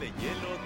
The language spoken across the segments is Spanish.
De Hielo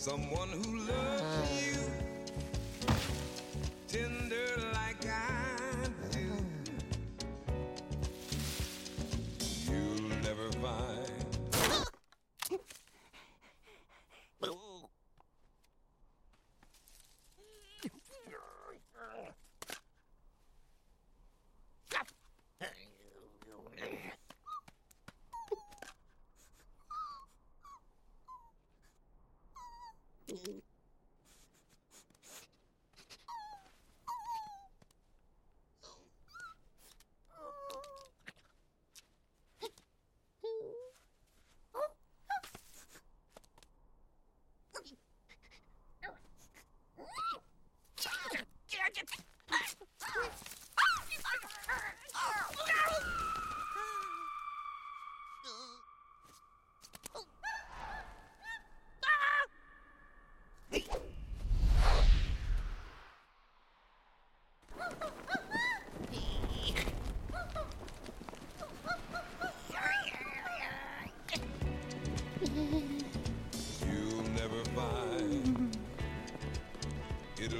someone who loves uh. you Ooh.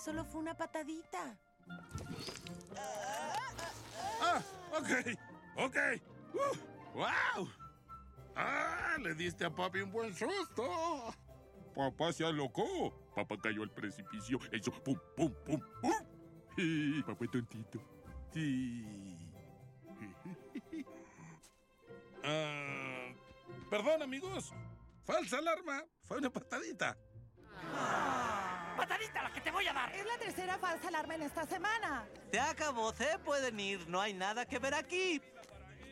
Solo fue una patadita. Ah, ok. Ok. Uh, ¡Wow! ¡Ah! Le diste a papi un buen susto. Papá se alocó. Papá cayó al precipicio. Eso, pum, pum, pum, pum. Y papá tontito. Sí. Ah, perdón, amigos. Falsa alarma. Fue una patadita. ¡Patadita la que te voy a dar! Es la tercera falsa alarma en esta semana. Se acabó, se pueden ir, no hay nada que ver aquí.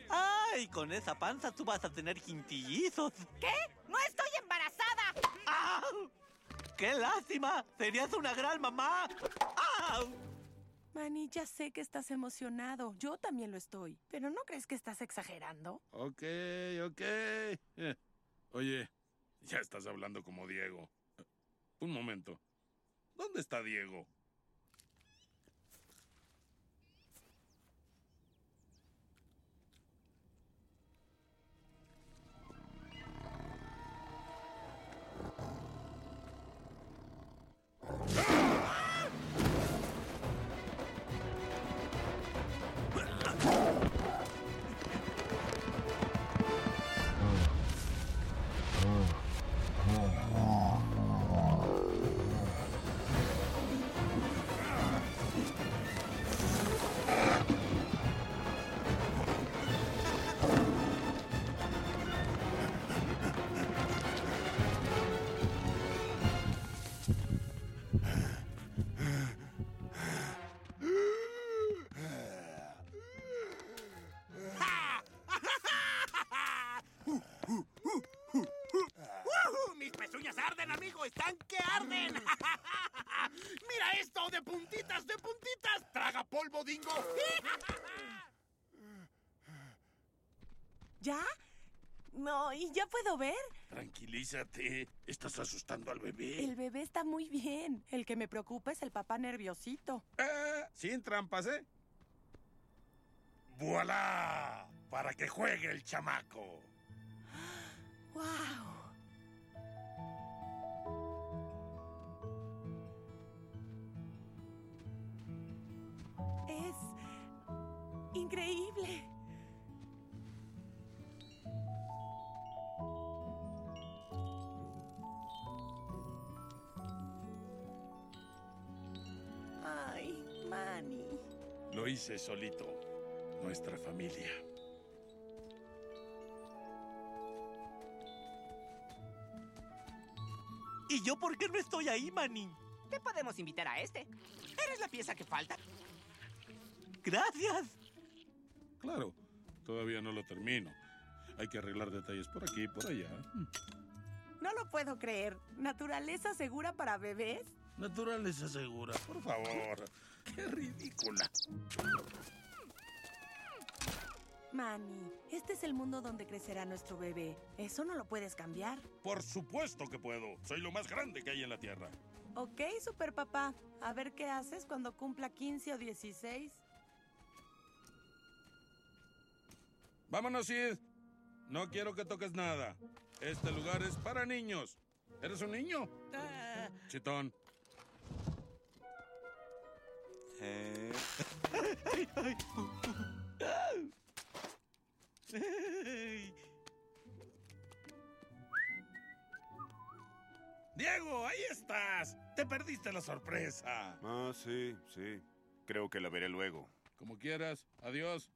¡Ay! Con esa panza tú vas a tener quintillizos. ¿Qué? ¡No estoy embarazada! ¡Au! ¡Qué lástima! ¡Serías una gran mamá! ¡Au! Manny, ya sé que estás emocionado. Yo también lo estoy. Pero ¿no crees que estás exagerando? Ok, ok. Eh, Oye, ya estás hablando como Diego. Un momento. ¿Dónde está Diego? ¡Ah! Puedo ver? Tranquilízate. Estás asustando al bebé. El bebé está muy bien. El que me preocupa es el papá nerviosito. Eh, sin trampas, ¿eh? ¡Voilá! Para que juegue el chamaco. ¡Wow! Es increíble. Hice solito. Nuestra familia. ¿Y yo por qué no estoy ahí, Manny? Te podemos invitar a este. ¿Eres la pieza que falta? Gracias. Claro, todavía no lo termino. Hay que arreglar detalles por aquí y por allá. No lo puedo creer. ¿Naturaleza segura para bebés? Naturaleza segura, por favor. Qué ridícula. Manny, este es el mundo donde crecerá nuestro bebé. Eso no lo puedes cambiar. Por supuesto que puedo. Soy lo más grande que hay en la Tierra. Ok, super papá. A ver qué haces cuando cumpla 15 o 16. Vámonos, Sid. No quiero que toques nada. Este lugar es para niños. ¿Eres un niño? Chitón. Eh. Ay. Diego, ahí estás. Te perdiste la sorpresa. Ah, sí, sí. Creo que la veré luego. Como quieras. Adiós.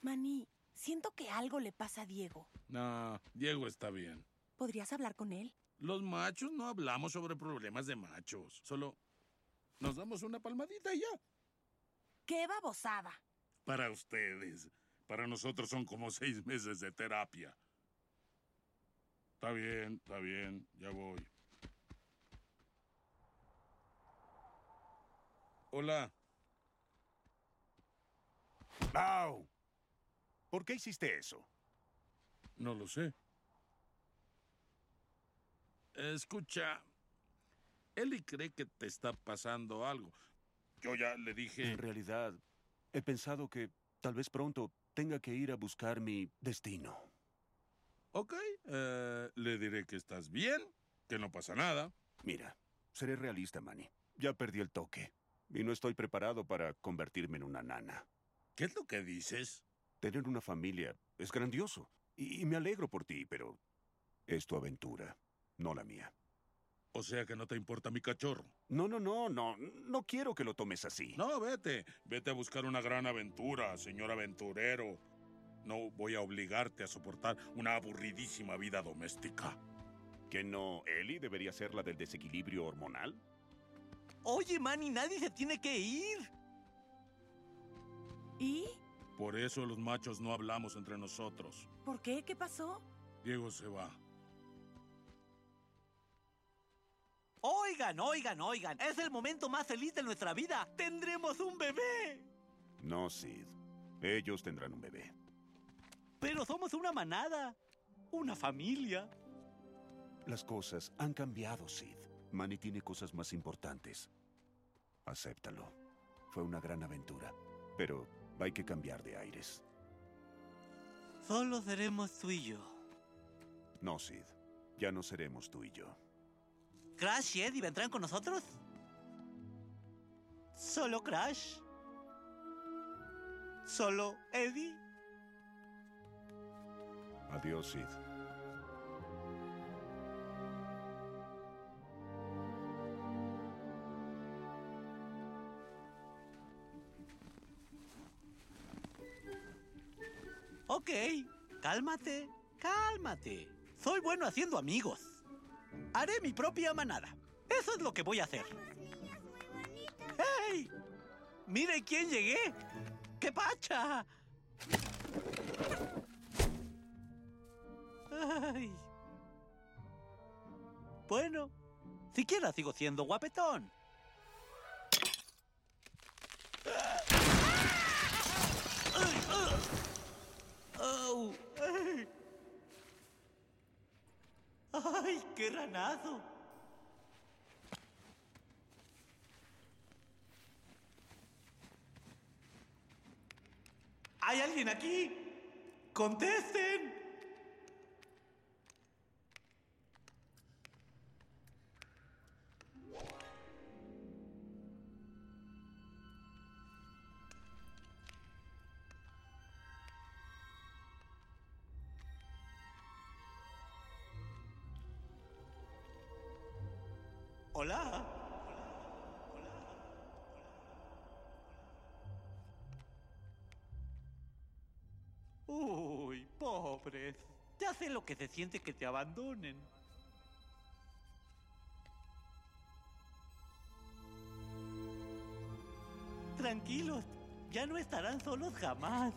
Manny, siento que algo le pasa a Diego. No, Diego está bien. ¿Podrías hablar con él? Los machos no hablamos sobre problemas de machos. Solo nos damos una palmadita y ya. ¡Qué babosada! Para ustedes. Para nosotros son como seis meses de terapia. Está bien, está bien. Ya voy. Hola. ¡Au! ¿Por qué hiciste eso? No lo sé. Escucha. Eli cree que te está pasando algo. Yo ya le dije... En realidad, he pensado que tal vez pronto tenga que ir a buscar mi destino. Ok, eh, le diré que estás bien, que no pasa nada. Mira, seré realista, Manny. Ya perdí el toque. Y no estoy preparado para convertirme en una nana. ¿Qué es lo que dices? Tener una familia es grandioso. Y, y me alegro por ti, pero es tu aventura, no la mía. O sea que no te importa mi cachorro. No, no, no, no. No quiero que lo tomes así. No, vete. Vete a buscar una gran aventura, señor aventurero. No voy a obligarte a soportar una aburridísima vida doméstica. ¿Que no Ellie debería ser la del desequilibrio hormonal? Oye, Manny, nadie se tiene que ir. ¿Y? Por eso los machos no hablamos entre nosotros. ¿Por qué? ¿Qué pasó? Diego se va. Oigan, oigan, oigan. Es el momento más feliz de nuestra vida. Tendremos un bebé. No, Sid. Ellos tendrán un bebé. Pero somos una manada. Una familia. Las cosas han cambiado, Sid. Manny tiene cosas más importantes. Acéptalo. Fue una gran aventura. Pero hay que cambiar de aires. Solo seremos tú y yo. No, Sid. Ya no seremos tú y yo. ¿Crash y Eddie vendrán con nosotros? ¿Solo Crash? ¿Solo Eddie? Adiós, Sid. Ok, cálmate, cálmate. Soy bueno haciendo amigos. Haré mi propia manada. Eso es lo que voy a hacer. ¡Hey! ¡Mire quién llegué! ¡Qué pacha! ¡Ay! Bueno, siquiera sigo siendo guapetón. ¡Au! ¡Ay! ¡Ay, qué ranazo! ¿Hay alguien aquí? ¡Contesten! Hola. Uy, pobres. Ya sé lo que se siente que te abandonen. Tranquilos, ya no estarán solos jamás.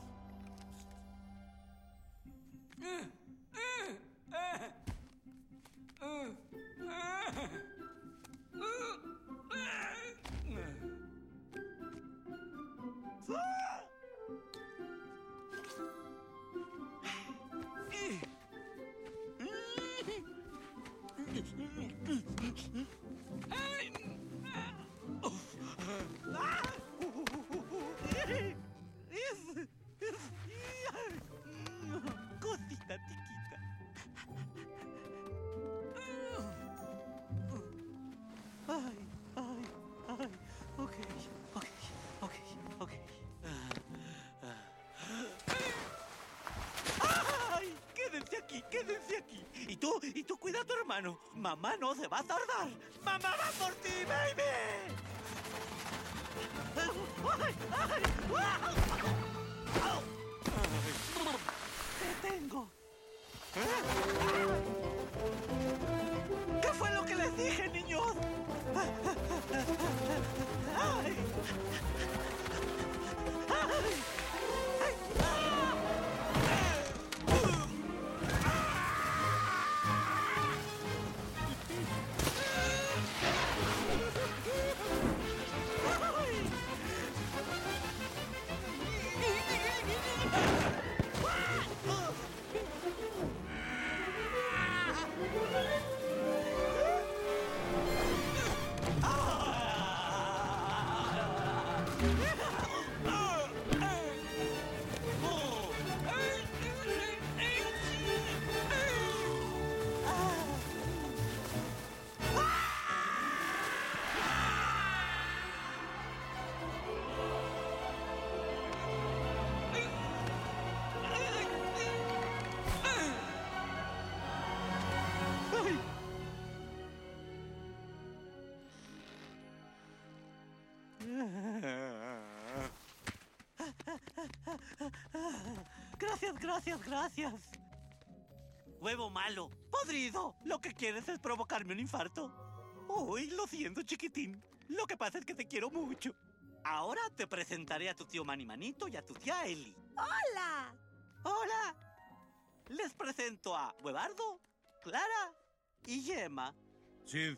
Mamá no se va a tardar. ¡Mamá va por ti, baby! ¡Ay, ay! ¡Au! Gracias, gracias, gracias. Huevo malo, podrido. Lo que quieres es provocarme un infarto. Uy, lo siento, chiquitín. Lo que pasa es que te quiero mucho. Ahora te presentaré a tu tío Manny Manito y a tu tía Eli. ¡Hola! ¡Hola! Les presento a Huevardo, Clara y Yema. Sid,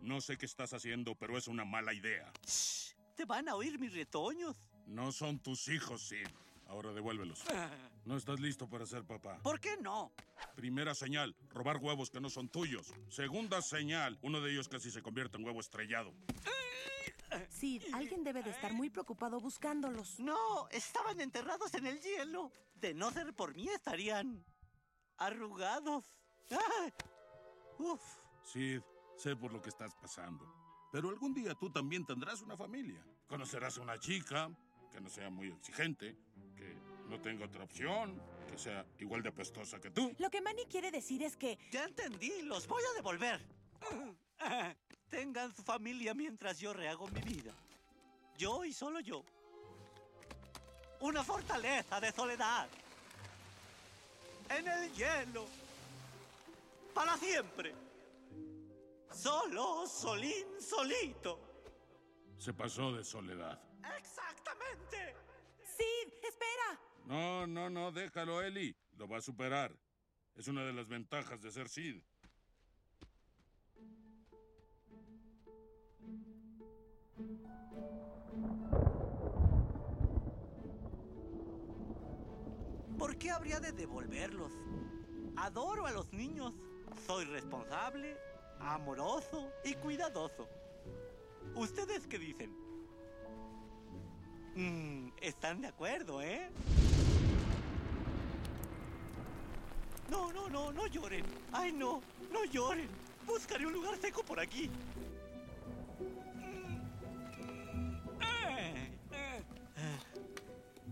no sé qué estás haciendo, pero es una mala idea. Shh, te van a oír mis retoños. No son tus hijos, Sid. Ahora devuélvelos. No estás listo para ser papá. ¿Por qué no? Primera señal, robar huevos que no son tuyos. Segunda señal, uno de ellos casi se convierte en huevo estrellado. Sid, alguien debe de estar muy preocupado buscándolos. No, estaban enterrados en el hielo. De no ser por mí estarían arrugados. ¡Ah! Uf. Sid, sé por lo que estás pasando. Pero algún día tú también tendrás una familia. Conocerás a una chica que no sea muy exigente, no tenga otra opción, que sea igual de apestosa que tú. Lo que Manny quiere decir es que Ya entendí, los voy a devolver. Tengan su familia mientras yo rehago mi vida. Yo y solo yo. Una fortaleza de soledad. En el hielo. Para siempre. Solo, solín, solito. Se pasó de soledad. Exactamente. Sid, espera. No, no, no, déjalo, Eli. Lo va a superar. Es una de las ventajas de ser Sid. ¿Por qué habría de devolverlos? Adoro a los niños. Soy responsable, amoroso y cuidadoso. ¿Ustedes qué dicen? Mm, están de acuerdo, ¿eh? No, no, no, no lloren. Ay, no, no lloren. Buscaré un lugar seco por aquí.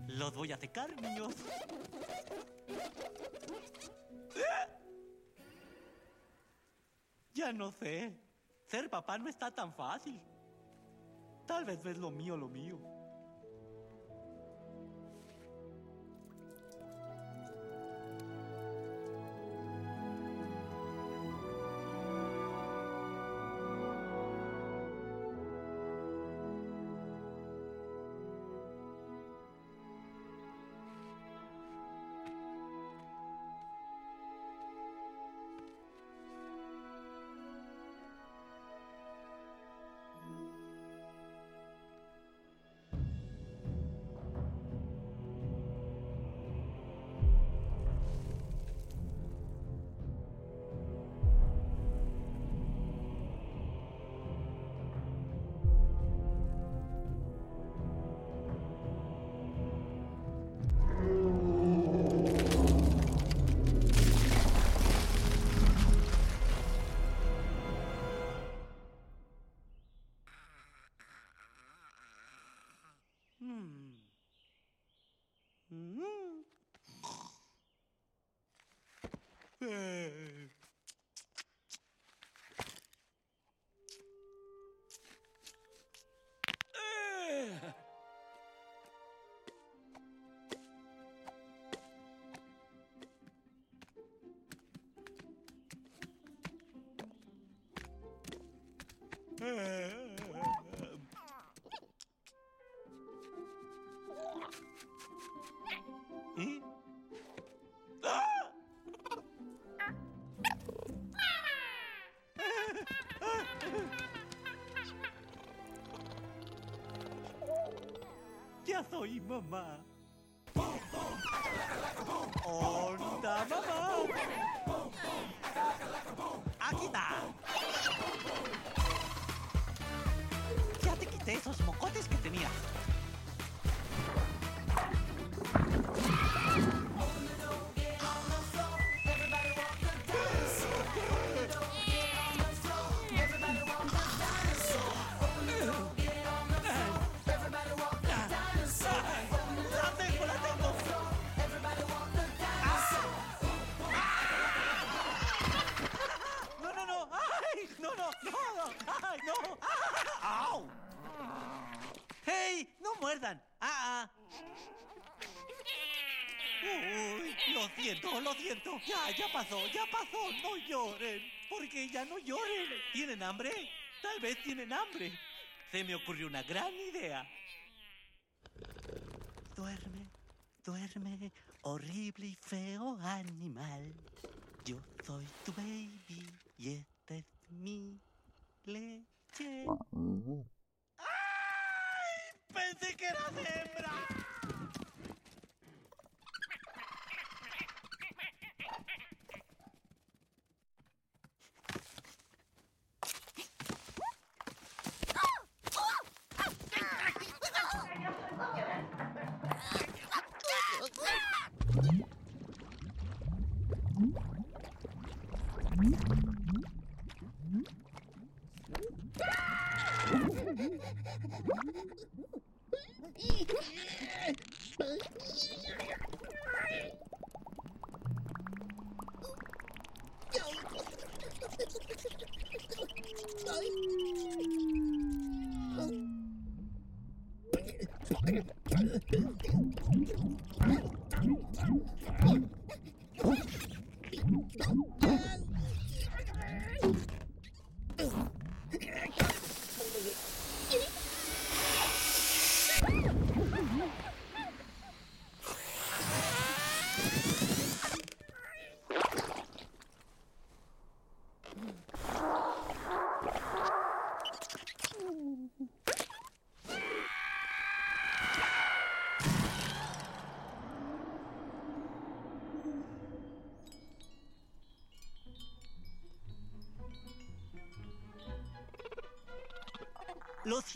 Los voy a secar, niños. Ya no sé. Ser papá no está tan fácil. Tal vez no es lo mío, lo mío. Ya soy mamá. ¡Onda, mamá! ¡Aquí está! Ya te quité esos mocotes que tenías. Pasó, ya pasó. No lloren. Porque ya no lloren. ¿Tienen hambre? Tal vez tienen hambre. Se me ocurrió una gran idea. Duerme, duerme, horrible y feo animal. Yo soy tu baby y esta es mi leche. ¡Ay! Pensé que eras hembra. Oh, my God.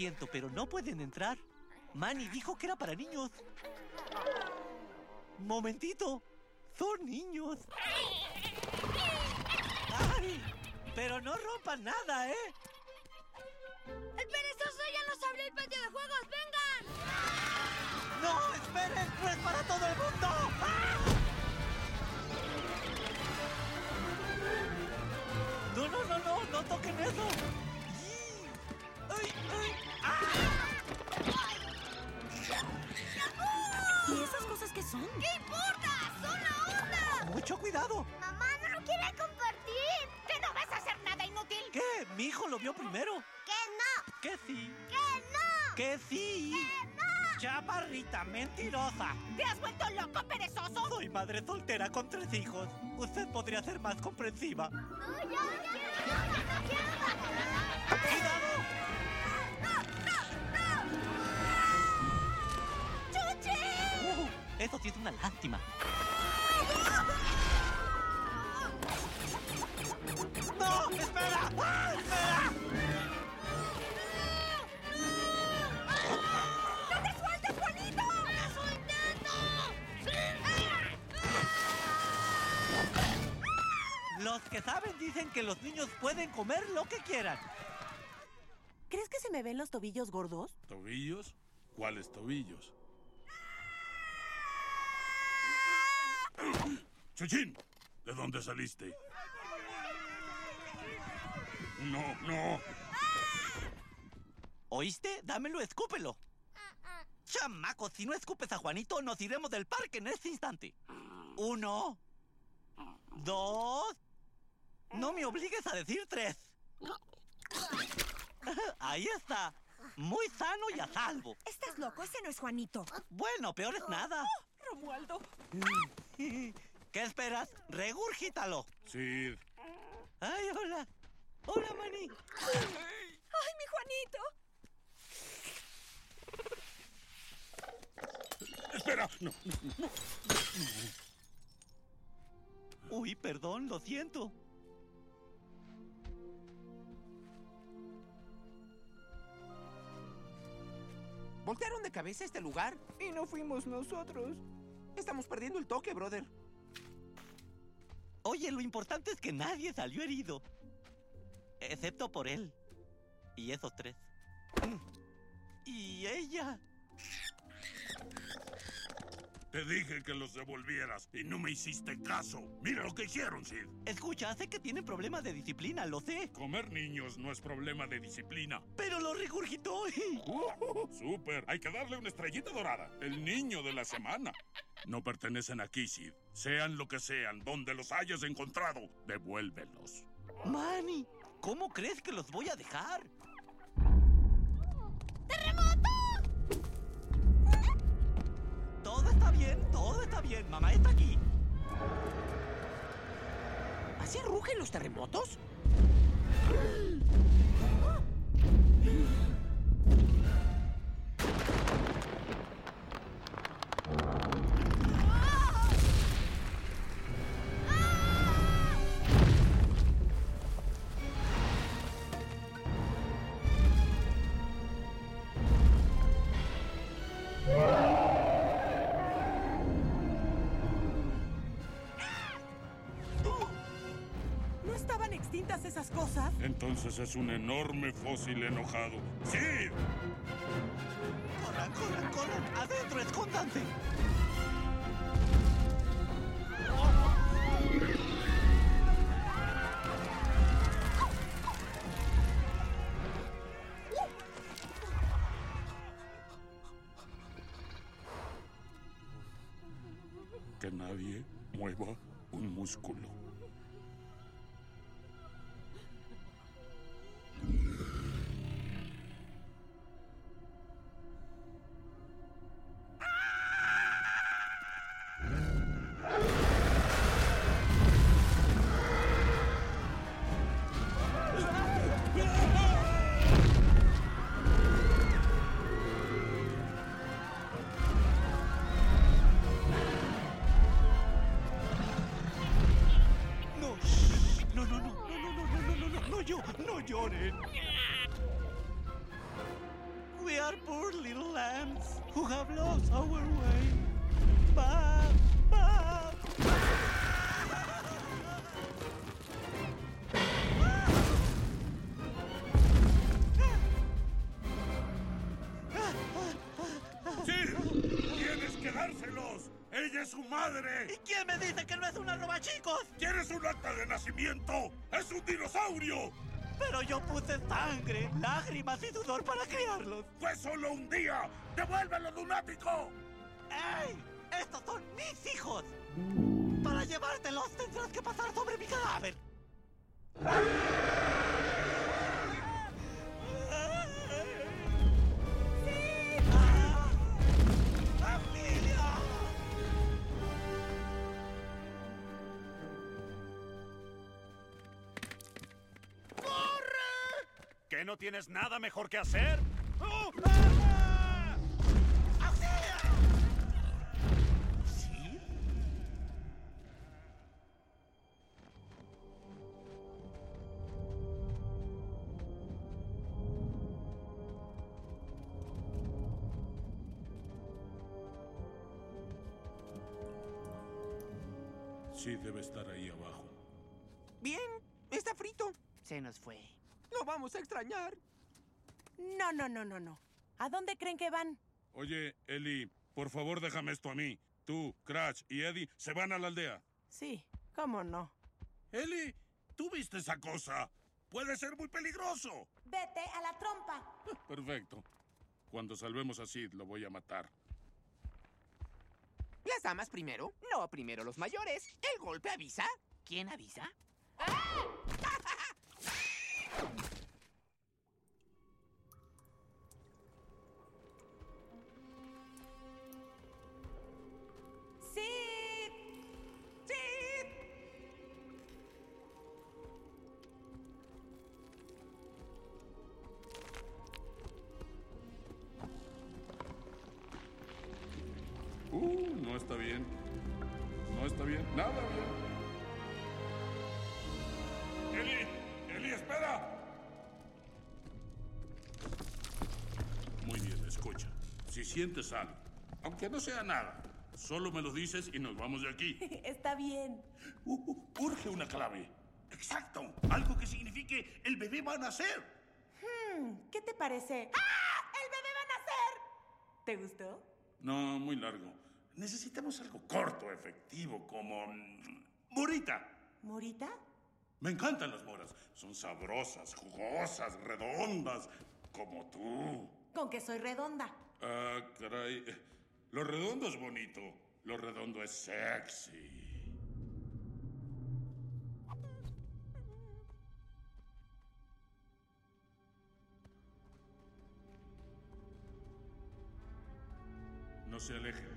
Siento, pero no pueden entrar. Manny dijo que era para niños. Momentito. Son niños. ¡Ay! Pero no rompan nada, ¿eh? ¡El perezoso ya nos abrió el patio de juegos! ¡Vengan! ¡No! ¡Esperen! ¡No es para todo el mundo! ¡Ah! No, no, no, no, no toquen eso. ¿Y esas cosas qué son? ¿Qué importa? ¡Son la onda! ¡Mucho cuidado! ¡Mamá no quiere compartir! ¿Que no vas a hacer nada inútil? ¿Qué? Mi hijo lo vio primero. ¡Que no! ¿Que sí? ¡Que no! ¿Que sí? ¡Que no! Chaparrita mentirosa. ¿Te has vuelto loco, perezoso? Soy madre soltera con tres hijos. Usted podría ser más comprensiva. ¡No, ya, no quiero! ¡No quiero! ¡Cuidado! Eso sí es una lástima. ¡No! ¡Espera! ¡Ah, ¡Espera! ¡No te sueltes, Juanito! ¡Eso intento! Los que saben dicen que los niños pueden comer lo que quieran. ¿Crees que se me ven los tobillos gordos? ¿Tobillos? ¿Cuáles tobillos? Chuchín, ¿de dónde saliste? No, no. ¿Oíste? Dámelo, escúpelo. Chamaco, si no escupes a Juanito, nos iremos del parque en este instante. Uno. Dos. No me obligues a decir tres. Ahí está. Muy sano y a salvo. ¿Estás loco? Ese no es Juanito. Bueno, peor es nada. Romualdo. ¿Qué esperas? Regúrgítalo. Sid, Ay, hola. Hola, Manny. ¡Ay, mi Juanito! espera. No, no. Uy, perdón, lo siento. Voltearon de cabeza este lugar y no fuimos nosotros. Estamos perdiendo el toque, brother. Oye, lo importante es que nadie salió herido. Excepto por él. Y esos tres. Mm. Y ella. Te dije que los devolvieras y no me hiciste caso. Mira lo que hicieron, Sid. Escucha, sé que tienen problemas de disciplina, lo sé. Comer niños no es problema de disciplina. Pero lo regurgitó. ¡Uh! ¡Súper! Hay que darle una estrellita dorada. El niño de la semana. No pertenecen aquí, Sid. Sean lo que sean, donde los hayas encontrado, devuélvelos. Manny, ¿cómo crees que los voy a dejar? Todo está bien, todo está bien. Mamá está aquí. ¿Así rugen los terremotos? Un enorme fósil enojado. ¡Sid! Corran, corran, corran. Adentro, escóndanse. Lloren. We are poor little lambs who have lost our way. Ba. ¡Sí! ¡Tienes que dárselos! ¡Ella es su madre! ¿Y quién me dice que no es una roba, chicos? ¿Quieres un acta de nacimiento? ¡Es un dinosaurio! Pero yo puse sangre, lágrimas y sudor para criarlos. ¡Fue solo un día! ¡Devuélvelo, lunático! ¡Ey! ¡Estos son mis hijos! Para llevártelos tendrás que pasar sobre mi cadáver. ¿Que no tienes nada mejor que hacer? ¡Oh! Vamos a extrañar. No, no, no, no, no. ¿A dónde creen que van? Oye, Eli, por favor déjame esto a mí. Tú, Crash y Eddie se van a la aldea. Sí, cómo no. Eli, ¿tú viste esa cosa? Puede ser muy peligroso. Vete a la trompa. Perfecto. Cuando salvemos a Sid, lo voy a matar. ¿Las damas primero? No, primero los mayores. ¿El golpe avisa? ¿Quién avisa? ¡Sí! sientes algo, aunque no sea nada, solo me lo dices y nos vamos de aquí. Está bien. Uh, uh, urge una clave. Exacto. Algo que signifique el bebé va a nacer. Hmm, ¿Qué te parece? ¡Ah! ¡El bebé va a nacer! ¿Te gustó? No, muy largo. Necesitamos algo corto, efectivo, como... mm, Morita. ¿Morita? Me encantan las moras. Son sabrosas, jugosas, redondas, como tú. Con que soy redonda. Ah, caray. Lo redondo es bonito. Lo redondo es sexy. No se alejen.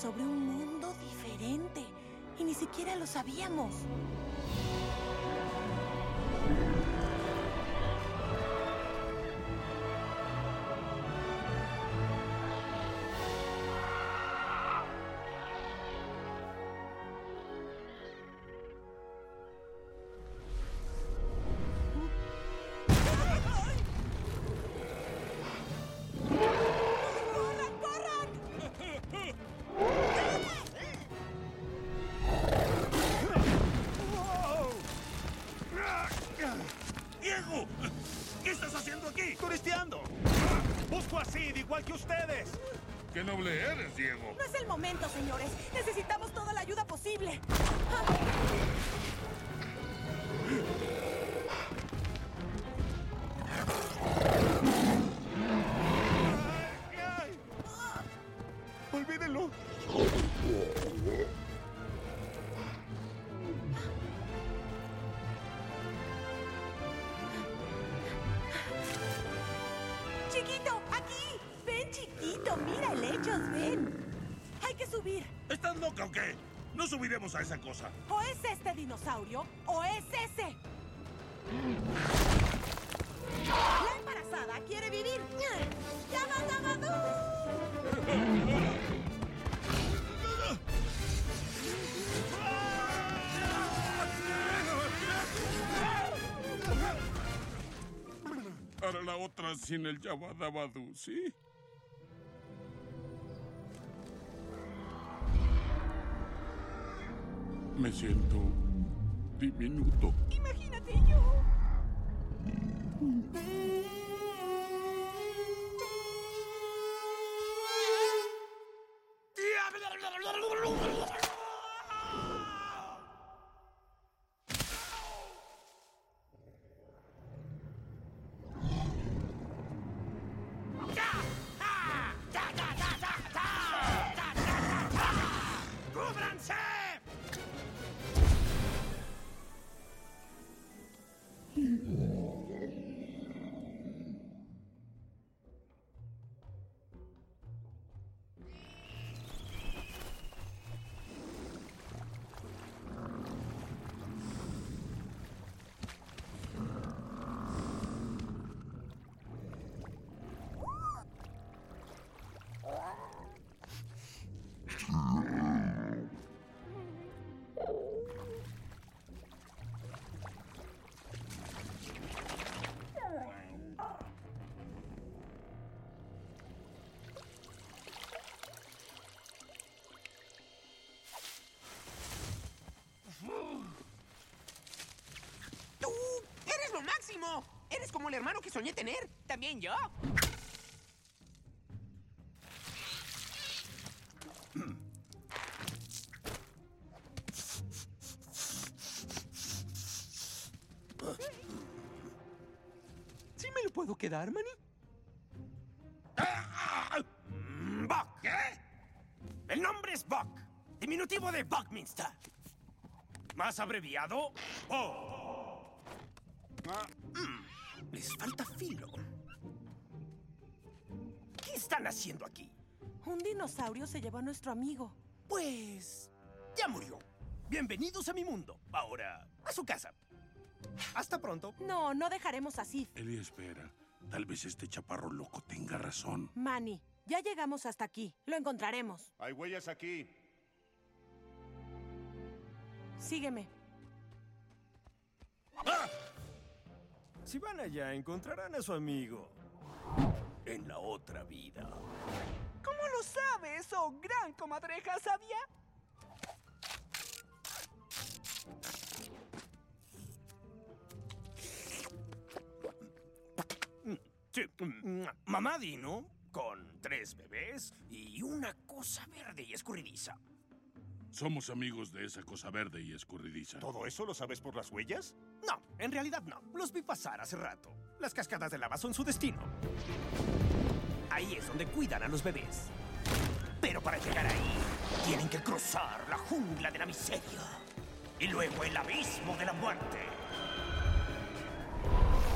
Sobre un mundo diferente y ni siquiera lo sabíamos. No es el momento, señores. A esa cosa. O es este dinosaurio o es ese. La embarazada quiere vivir. Para la otra sin el Yabadabadú, ¿sí? Me siento diminuto. Imagínate yo. Lo máximo! Eres como el hermano que soñé tener. También yo. ¿Sí me lo puedo quedar, Manny? Buck. ¿Qué? El nombre es Buck, diminutivo de Buckminster. Más abreviado, O. Mm, les falta filo. ¿Qué están haciendo aquí? Un dinosaurio se llevó a nuestro amigo. Pues... ya murió. Bienvenidos a mi mundo. Ahora, a su casa. Hasta pronto. No, no dejaremos así. Eli, espera. Tal vez este chaparro loco tenga razón. Manny, ya llegamos hasta aquí. Lo encontraremos. Hay huellas aquí. Sígueme. Si van allá, encontrarán a su amigo. En la otra vida. ¿Cómo lo sabes, oh gran comadreja sabia? Sí, mm, mamá Dino, con tres bebés y una cosa verde y escurridiza. Somos amigos de esa cosa verde y escurridiza. ¿Todo eso lo sabes por las huellas? No, en realidad no. Los vi pasar hace rato. Las cascadas de lava son su destino. Ahí es donde cuidan a los bebés. Pero para llegar ahí, tienen que cruzar la jungla de la miseria. Y luego el abismo de la muerte.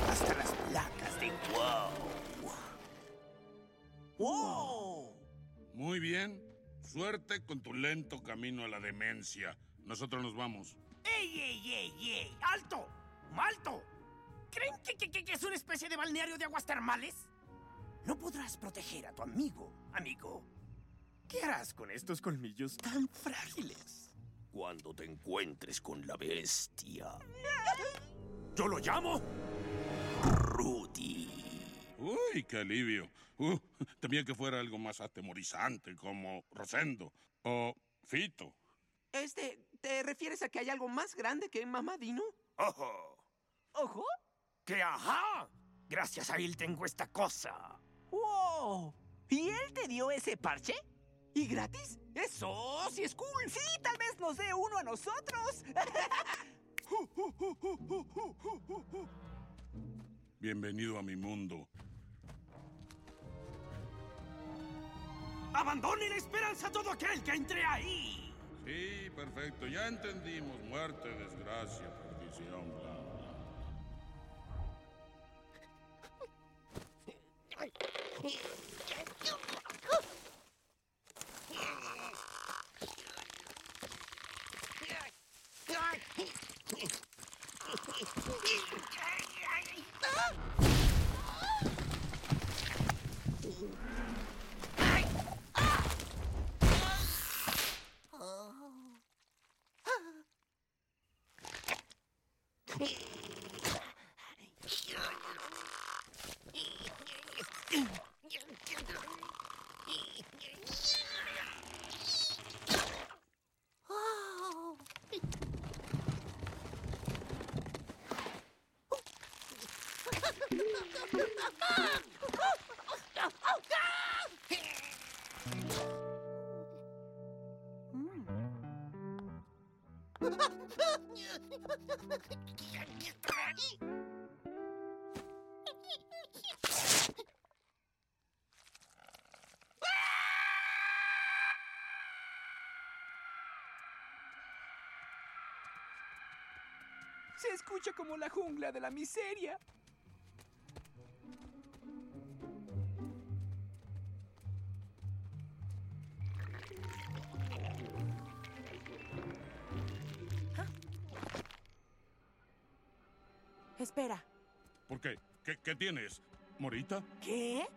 Hasta las placas de wow. ¡Wow! Muy bien. Suerte con tu lento camino a la demencia. Nosotros nos vamos. ¡Ey, ey, ey, ey! ¡Alto! ¡Alto! ¿Creen que- que es una especie de balneario de aguas termales? No podrás proteger a tu amigo, amigo. ¿Qué harás con estos colmillos tan frágiles? Cuando te encuentres con la bestia. Yo lo llamo Rudy. Uy, qué alivio. Uh, temía que fuera algo más atemorizante, como Rosendo o Fito. Este, ¿te refieres a que hay algo más grande que Mamá Dino? ¡Ojo! ¿Ojo? ¡Que ajá! Gracias a él tengo esta cosa. ¡Wow! ¿Y él te dio ese parche? ¿Y gratis? ¡Eso sí es cool! ¡Sí, tal vez nos dé uno a nosotros! Bienvenido a mi mundo. Abandone la esperanza a todo aquel que entre ahí. Sí, perfecto. Ya entendimos. Muerte, desgracia, perdición. Se escucha como la jungla de la miseria. Espera. ¿Por qué? ¿Qué, qué tienes? ¿Morita? ¿Qué?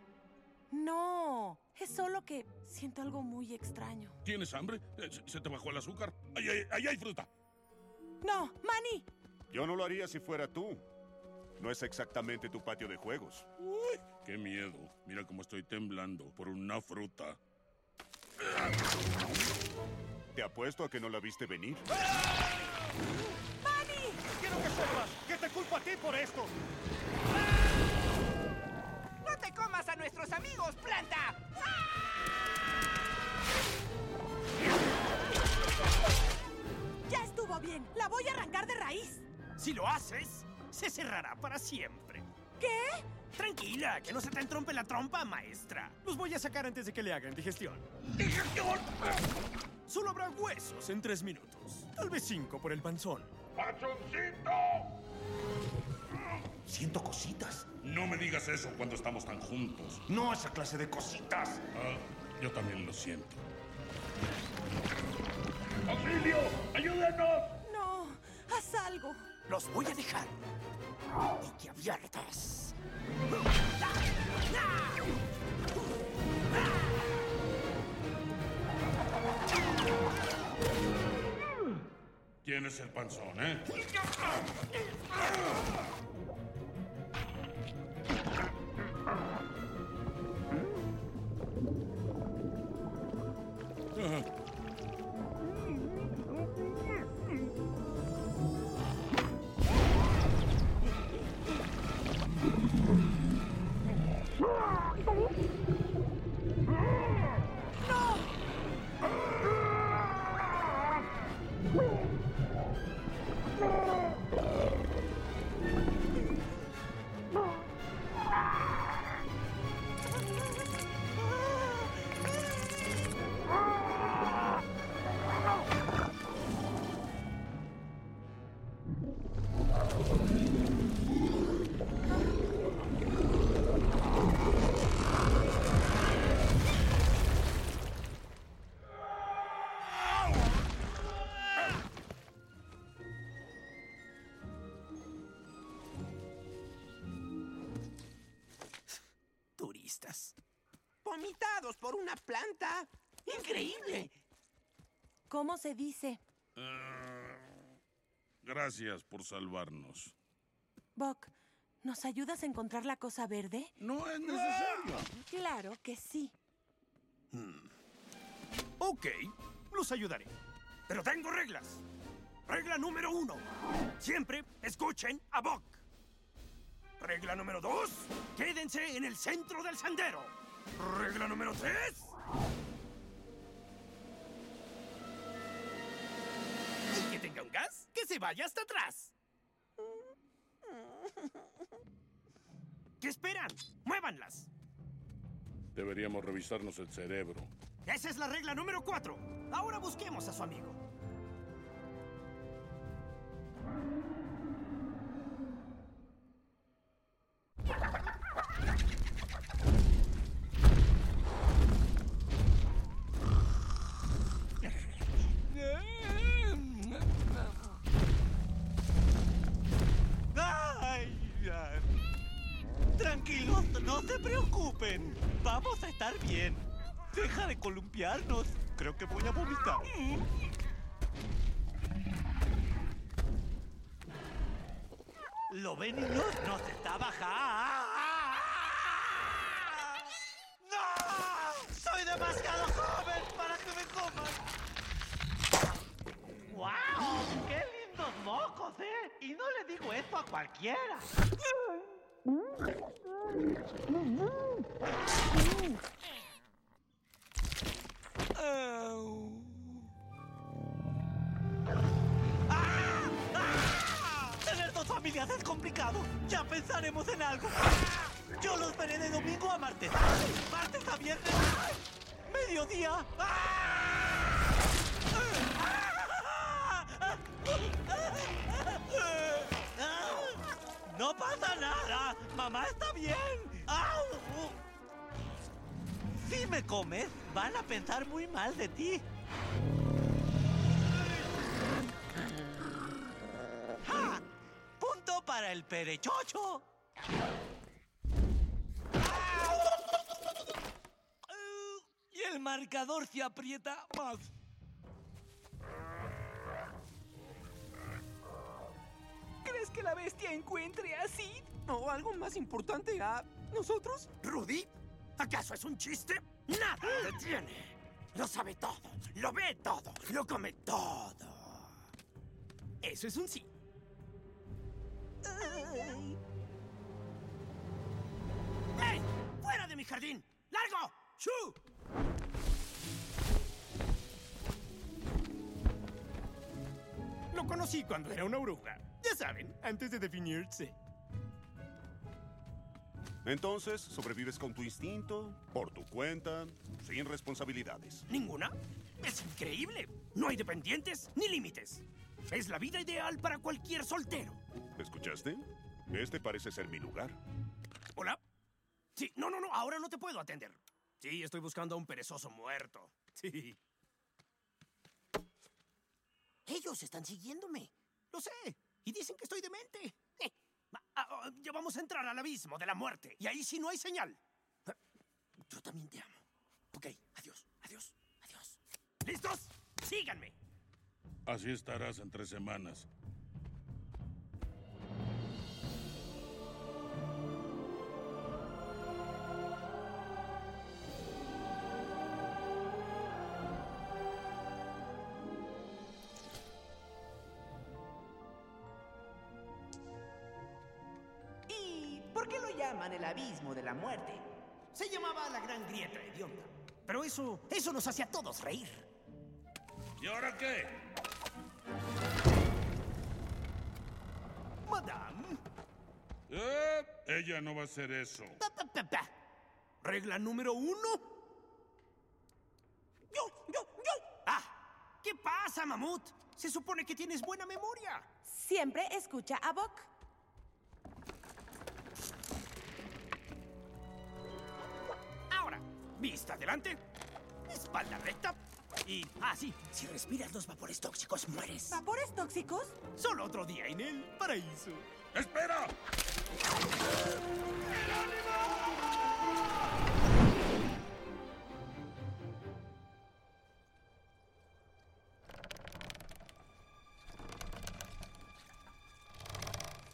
No, es solo que siento algo muy extraño. ¿Tienes hambre? Eh, ¿Se se te bajó el azúcar? ¡Ahí, ahí, ahí hay fruta! No, Manny. Yo no lo haría si fuera tú. No es exactamente tu patio de juegos. ¡Uy! ¡Qué miedo! Mira cómo estoy temblando por una fruta. Te apuesto a que no la viste venir. ¡Manny! Quiero que sepas que te culpo a ti por esto. ¡No te comas a nuestros amigos, planta! Haces, se cerrará para siempre. ¿Qué? Tranquila, que no se te entrompe la trompa, maestra. Los voy a sacar antes de que le hagan digestión. ¡Digestión! Solo habrá huesos en tres minutos. Tal vez cinco por el panzón. ¡Pachoncito! Siento cositas. No me digas eso cuando estamos tan juntos. No esa clase de cositas. Ah, yo también lo siento. ¡Auxilio! ¡Ayúdenos! No, haz algo. Los voy a dejar. Y que abiertas. ¿Quién es el panzón, eh? Por una planta. ¡Increíble! ¿Cómo se dice? ah, gracias por salvarnos. Buck, ¿nos ayudas a encontrar la cosa verde? No es necesario. Claro que sí. Ok, los ayudaré. Pero tengo reglas. Regla número uno. Siempre escuchen a Buck. Regla número dos. Quédense en el centro del sendero. Regla número tres. El que tenga un gas, que se vaya hasta atrás. ¿Qué esperan? ¡Muévanlas! Deberíamos revisarnos el cerebro. Esa es la regla número cuatro. Ahora busquemos a su amigo. ¡Ay! ay. Tranquilos, no se preocupen. Vamos a estar bien. Deja de columpiarnos. Creo que voy a vomitar. ¿Lo ven? ¡Nos está bajando! ¡No! ¡Soy demasiado joven para que me coman! ¡Wow! ¡Qué lindos mocos, eh! Y no le digo esto a cualquiera. Tener dos familias es complicado. Ya pensaremos en algo. Yo los veré de domingo a martes. Martes a viernes. Mediodía. No pasa nada. Mamá está bien. ¡Au! Si me comes, van a pensar muy mal de ti. ¡Ja! Punto para el perechocho. Y el marcador se aprieta más. ¿Crees que la bestia encuentre a Sid? ¿O algo más importante a nosotros? ¿Rudy? ¿Acaso es un chiste? ¡Nada lo detiene! Lo sabe todo, lo ve todo, lo come todo. Eso es un sí. ¡Ey! ¡Fuera de mi jardín! ¡Largo! ¡Shu! Lo conocí cuando era una oruga. Ya saben, antes de definirse. Entonces, sobrevives con tu instinto, por tu cuenta, sin responsabilidades. ¿Ninguna? Es increíble. No hay dependientes ni límites. Es la vida ideal para cualquier soltero. ¿Escuchaste? Este parece ser mi lugar. ¿Hola? Sí, no, no, no, ahora no te puedo atender. Sí, estoy buscando a un perezoso muerto. Sí. Ellos están siguiéndome. Lo sé. Y dicen que estoy demente. Eh, ah, ah, ya vamos a entrar al abismo de la muerte. Y ahí sí no hay señal. Yo también te amo. Ok, adiós, adiós, adiós. ¿Listos? Síganme. Así estarás en tres semanas. Eso, eso nos hace a todos reír. ¿Y ahora qué? Madame. Eh, ella no va a hacer eso. Pa, pa, pa, pa. Regla número uno. Yo, yo, yo. Ah, ¿qué pasa, mamut? Se supone que tienes buena memoria. Siempre escucha a Buck. Ahora, vista adelante, espalda recta y... Ah, sí, si respiras los vapores tóxicos mueres. ¿Vapores tóxicos? Solo otro día en el paraíso. ¡Espera!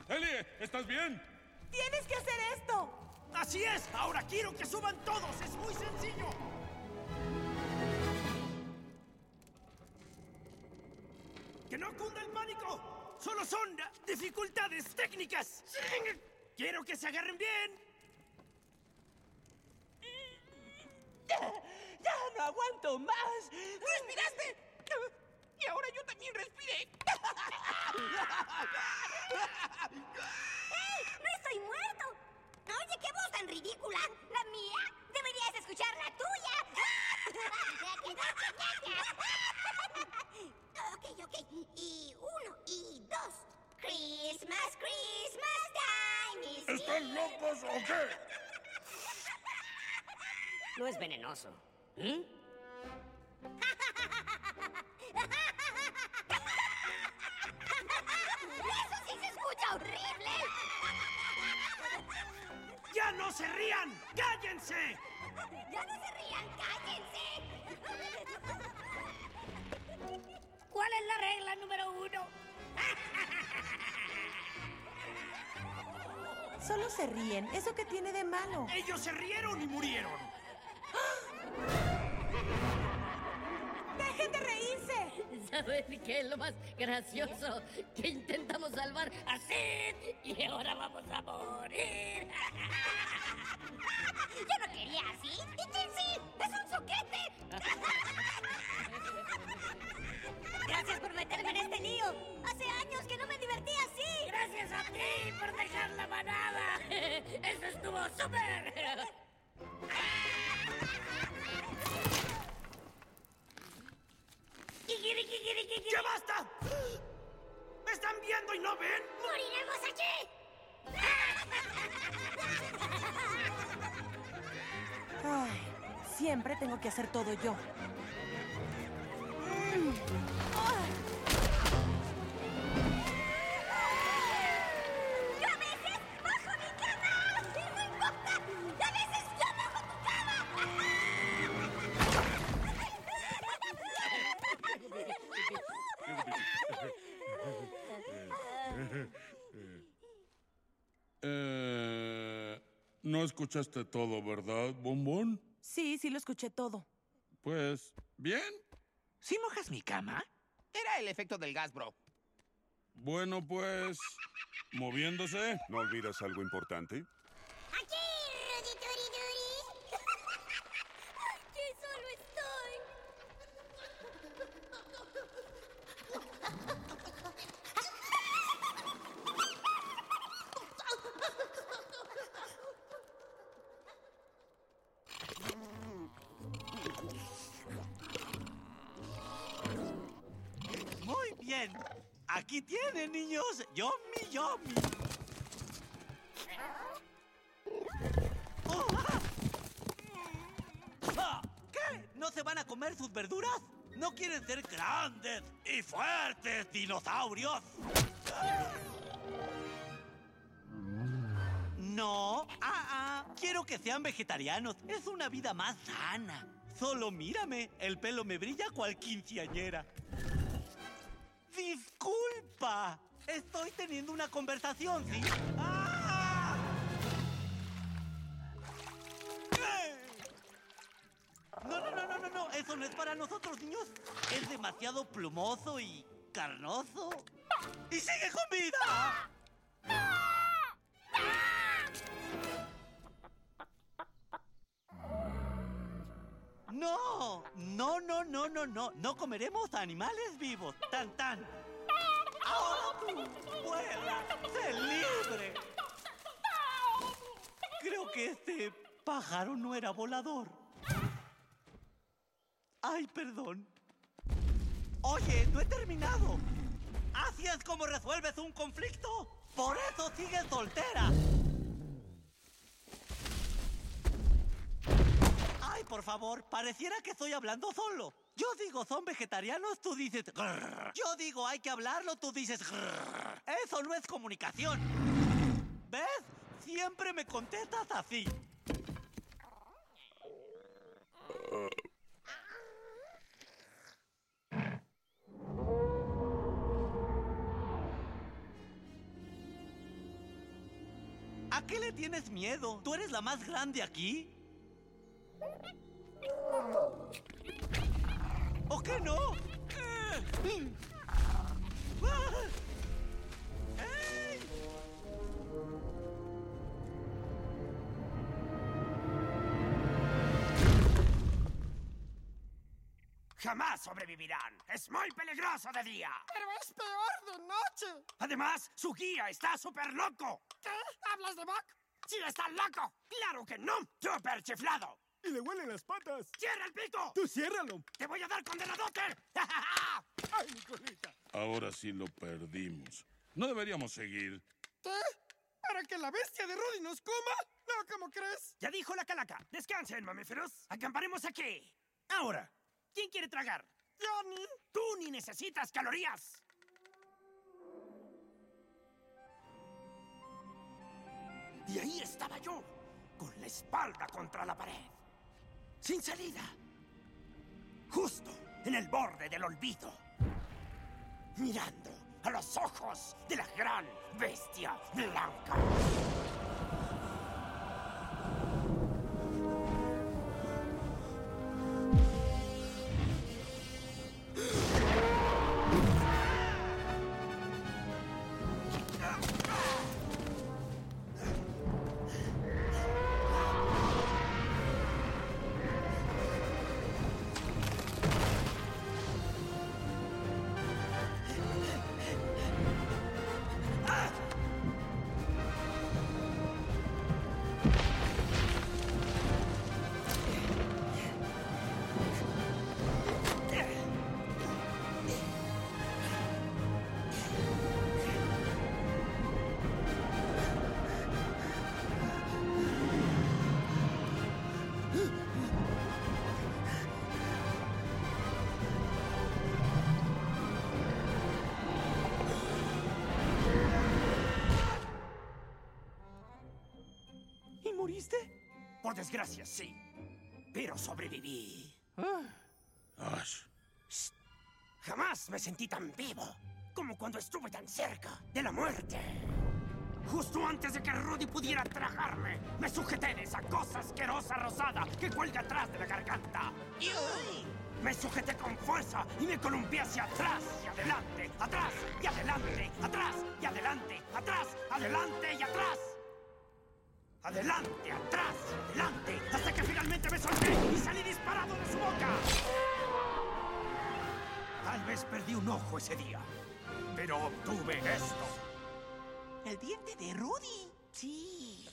¡Elie! ¿Estás bien? ¡Tienes que hacer esto! Así es, ahora quiero que suban todos, es muy sencillo. Técnicas. Quiero que se agarren bien. ¡Ya no aguanto más! ¿Respiraste? Y ahora yo también respiré. ¡Ey! ¡No estoy muerto! Oye, qué voz tan ridícula. ¿La mía? Deberías escuchar la tuya. ok, ok. Y uno, y dos. Christmas, Christmas time is ¿Están locos o qué? No es venenoso. ¿Mm? ¡Eso sí se escucha horrible! ¡Ya no se rían! ¡Cállense! ¡Ya no se rían! ¡Cállense! ¿Cuál es la regla número uno? Solo se ríen. ¿Eso qué tiene de malo? Ellos se rieron y murieron. ¡Dejen de reírse! ¿Saben qué es lo más gracioso? Que intentamos salvar a Sid y ahora vamos a morir. Yo no quería así. ¿Y quién sí? ¡Es un soquete! siempre tengo que hacer todo yo. ¡Yo a veces bajo mi cama! ¡No importa! ¡A veces yo bajo tu Eh, no escuchaste todo, ¿verdad, Bombón? Sí, sí lo escuché todo. Pues, bien. ¿Sí mojas mi cama? Era el efecto del gas, bro. Bueno, pues, moviéndose. ¿No olvidas algo importante? Vegetarianos. Es una vida más sana. Solo mírame, el pelo me brilla cual quinceañera. Disculpa. Estoy teniendo una conversación, ¿sí? ¡Ah! ¡Eh! No, no, no, no, no, no. Eso no es para nosotros, niños. Es demasiado plumoso y carnoso. ¡Y sigue con vida! No, no, no, no, no, no. No comeremos animales vivos. Tan, tan. Ahora tú, vuela, sé libre. Creo que este pájaro no era volador. Ay, perdón. Oye, no he terminado. ¿Así es como resuelves un conflicto? Por eso sigues soltera. Ay, por favor, pareciera que estoy hablando solo. Yo digo, son vegetarianos, tú dices... "Grrr". Yo digo, hay que hablarlo, tú dices... "Grrr". Eso no es comunicación. ¿Ves? Siempre me contestas así. ¿A qué le tienes miedo? ¿Tú eres la más grande aquí? ¿O qué no? ¡Eh! ¡Ah! Jamás sobrevivirán. Es muy peligroso de día. Pero es peor de noche. Además, su guía está súper loco. ¿Qué? ¿Hablas de Buck? ¡Sí, está loco! ¡Claro que no! ¡Súper chiflado! Y le huelen las patas. ¡Cierra el pico! Tú ciérralo. ¡Te voy a dar condenadote! Ay, mi colita. Ahora sí lo perdimos. No deberíamos seguir. ¿Qué? ¿Para que la bestia de Rudy nos coma? No, ¿cómo crees? ya dijo la calaca. Descansen, mamíferos. Acamparemos aquí. Ahora, ¿quién quiere tragar? Johnny. Tú ni necesitas calorías. Y ahí estaba yo, con la espalda contra la pared. Sin salida. Justo en el borde del olvido. Mirando a los ojos de la gran bestia blanca. Por desgracia, sí. Pero sobreviví. Ash, Jamás me sentí tan vivo como cuando estuve tan cerca de la muerte. Justo antes de que Rudy pudiera tragarme, me sujeté de esa cosa asquerosa rosada que cuelga atrás de la garganta. Me sujeté con fuerza y me columpié hacia atrás y adelante, atrás y adelante, atrás y adelante, atrás, adelante y atrás. Adelante, atrás adelante, hasta que finalmente me solté y salí disparado de su boca. Tal vez perdí un ojo ese día, pero obtuve esto. ¿El diente de Rudy? Sí.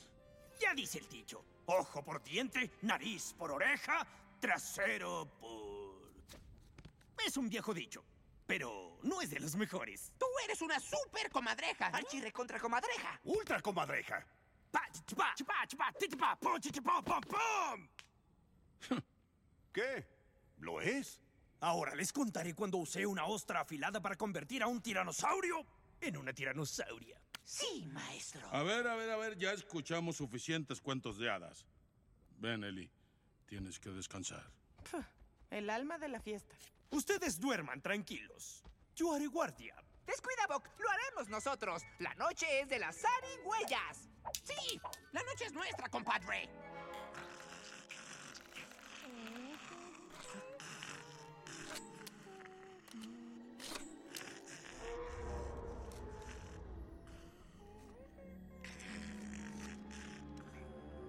Ya dice el dicho. Ojo por diente, nariz por oreja, trasero por... Es un viejo dicho, pero no es de los mejores. Tú eres una super comadreja. Archirre contra comadreja. Ultra comadreja. ¿Qué? ¿Lo es? Ahora les contaré cuando usé una ostra afilada para convertir a un tiranosaurio en una tiranosauria. Sí, maestro. a ver, a ver, a ver, ya escuchamos suficientes cuentos de hadas. Ven, Eli, tienes que descansar. El alma de la fiesta. Ustedes duerman tranquilos. Yo haré guardia. Descuida, Boc. Lo haremos nosotros. La noche es de las zarigüeyas. Sí, la noche es nuestra, compadre.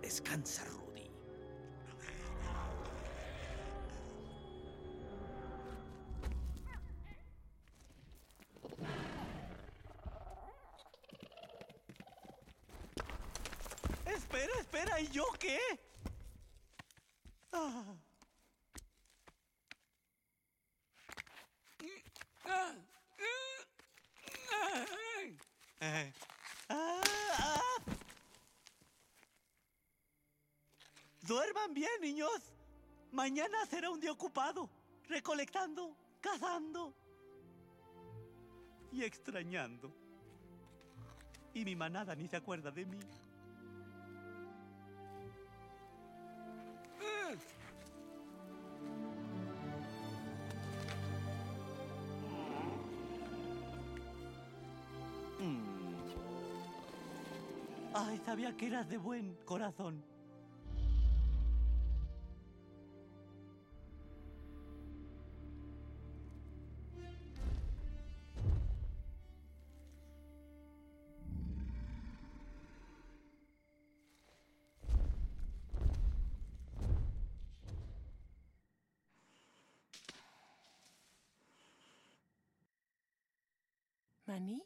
Descansa, ¿y yo qué? Duerman bien, niños. Mañana será un día ocupado, recolectando, cazando y extrañando. Y mi manada ni se acuerda de mí. Sabía que eras de buen corazón. ¿Maní?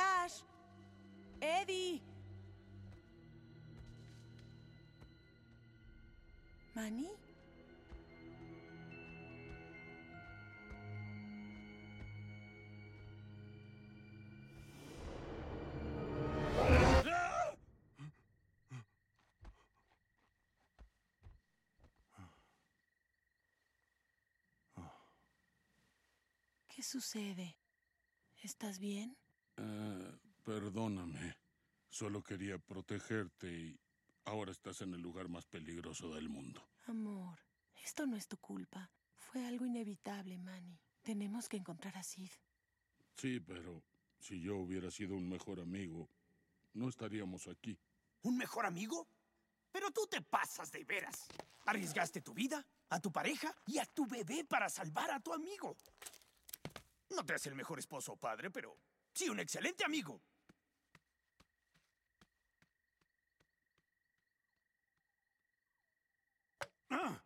Crash. Eddie. ¿Qué sucede? ¿Estás bien? Eh, perdóname. Solo quería protegerte y ahora estás en el lugar más peligroso del mundo. Amor, esto no es tu culpa. Fue algo inevitable, Manny. Tenemos que encontrar a Sid. Sí, pero si yo hubiera sido un mejor amigo, no estaríamos aquí. ¿Un mejor amigo? Pero tú te pasas de veras. Arriesgaste tu vida, a tu pareja y a tu bebé para salvar a tu amigo. No te hace el mejor esposo o padre, pero Sí, un excelente amigo. Ah.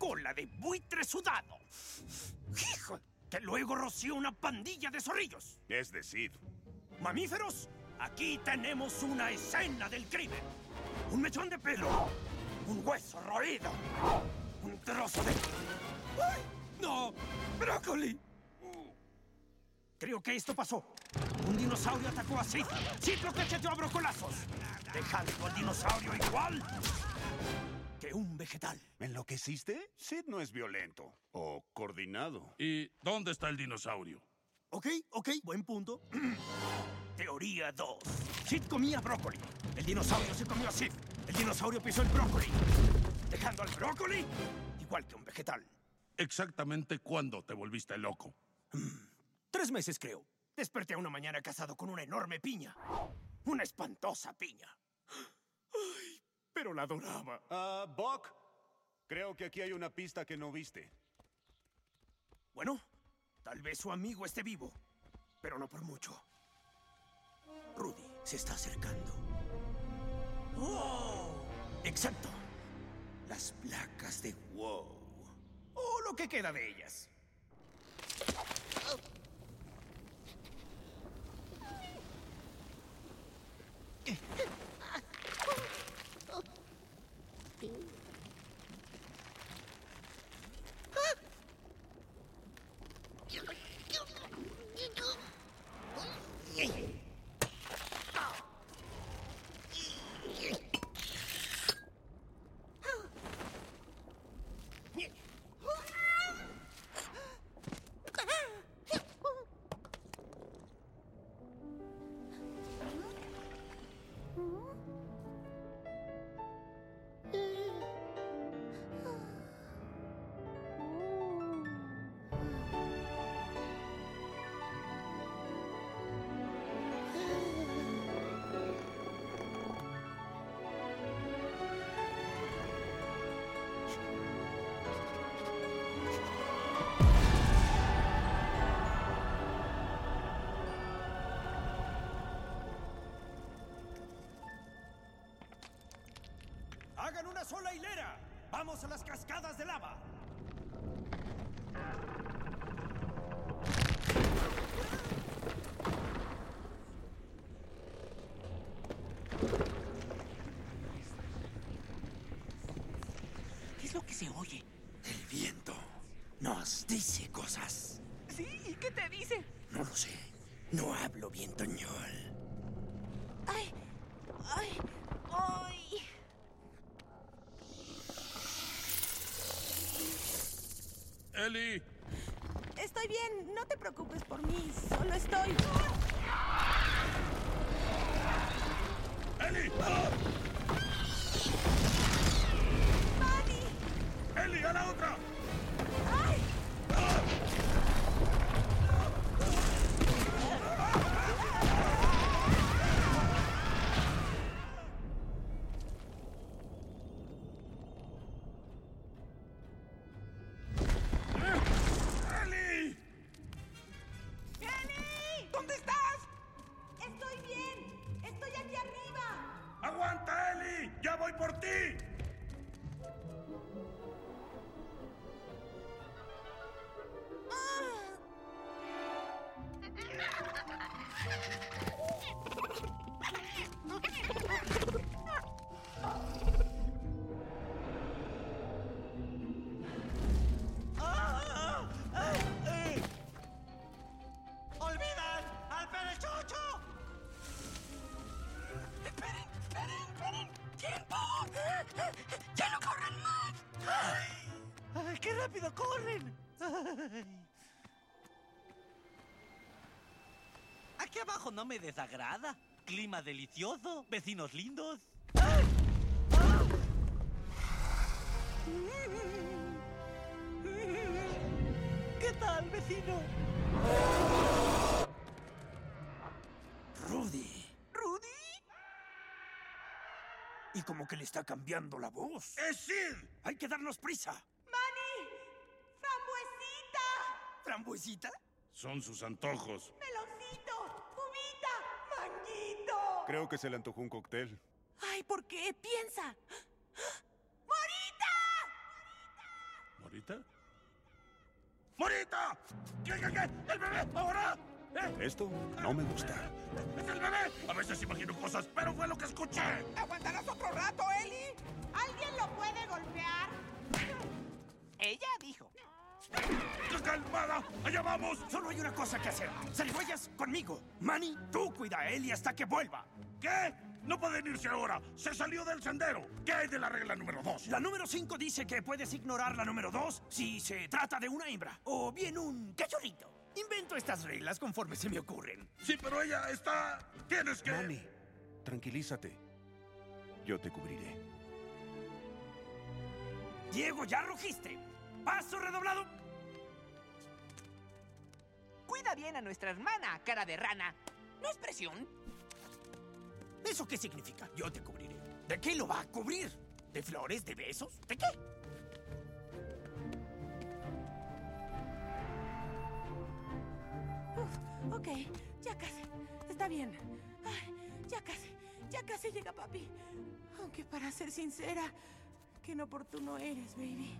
Cola de buitre sudado. ¡Hijo! Que luego roció una pandilla de zorrillos. Es decir, Mamíferos, aquí tenemos una escena del crimen. Un mechón de pelo, un hueso roído, un trozo de... ¡Ay! ¡No! ¡Brócoli! Creo que esto pasó. Un dinosaurio atacó a Sid. Sid lo cacheteó a brocolazos. Dejando al dinosaurio igual que un vegetal. ¿enloqueciste? Sid no es violento o coordinado. ¿Y dónde está el dinosaurio? Ok, ok, buen punto. Teoría 2. Sid comía brócoli. El dinosaurio se comió a Sid. El dinosaurio pisó el brócoli. Dejando al brócoli igual que un vegetal. ¿Exactamente cuándo te volviste loco? Tres meses, creo. Desperté una mañana casado con una enorme piña. Una espantosa piña. Pero la adoraba. Ah, Buck, creo que aquí hay una pista que no viste. Bueno, tal vez su amigo esté vivo, pero no por mucho. Rudy se está acercando. ¡Oh! Exacto. Las placas de wow. O lo que queda de ellas. ¡Vamos a las cascadas de lava! ¿Qué es lo que se oye? El viento nos dice cosas. Sí, ¿y qué te dice? No lo sé. No hablo bien toñol. Rápido corren! Ay. Aquí abajo no me desagrada. Clima delicioso, vecinos lindos. ¡Ah! ¿Qué tal, vecino? Rudy. ¿Rudy? Y como que le está cambiando la voz. ¡Es Sid! Hay que darnos prisa. ¿Frambuesita? Son sus antojos. ¡Meloncito! ¡Cubita! ¡Manguito! Creo que se le antojó un cóctel. Ay, ¿por qué? Piensa. ¿Morita? ¡Morita! ¿Qué, qué, qué? ¿El bebé? ¿Ahora? ¿Eh? Esto no me gusta. ¡Es el bebé! A veces imagino cosas, pero fue lo que escuché. ¿Aguantarás otro rato, Eli? ¿Alguien lo puede golpear? Calmada! ¡Allá vamos! Solo hay una cosa que hacer. Zarigüeyas, conmigo. Manny, tú cuida a Ellie hasta que vuelva. ¿Qué? No pueden irse ahora. Se salió del sendero. ¿Qué hay de la regla número dos? La número 5 dice que puedes ignorar la número 2 si se trata de una hembra o bien un cachorrito. Invento estas reglas conforme se me ocurren. Sí, pero ella está... Tienes que... Manny, tranquilízate. Yo te cubriré. Diego, ya rugiste. Paso redoblado. Cuida bien a nuestra hermana, cara de rana. No es presión. ¿Eso qué significa? Yo te cubriré. ¿De qué lo va a cubrir? ¿De flores? ¿De besos? ¿De qué? Uf, ok, ya casi. Está bien. Ay, ya casi. Ya casi llega papi. Aunque para ser sincera, qué inoportuno eres, baby.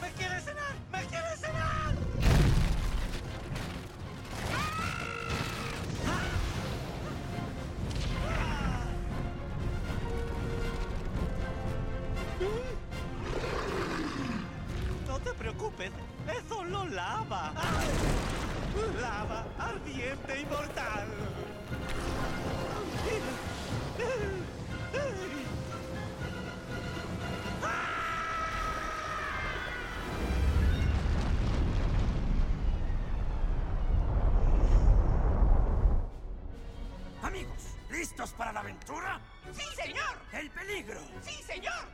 Me quieres cenar! ¡Me quieres cenar! No te preocupes, es solo lava. Lava ardiente y mortal. ¡Sí, señor! ¡El peligro! ¡Sí, señor!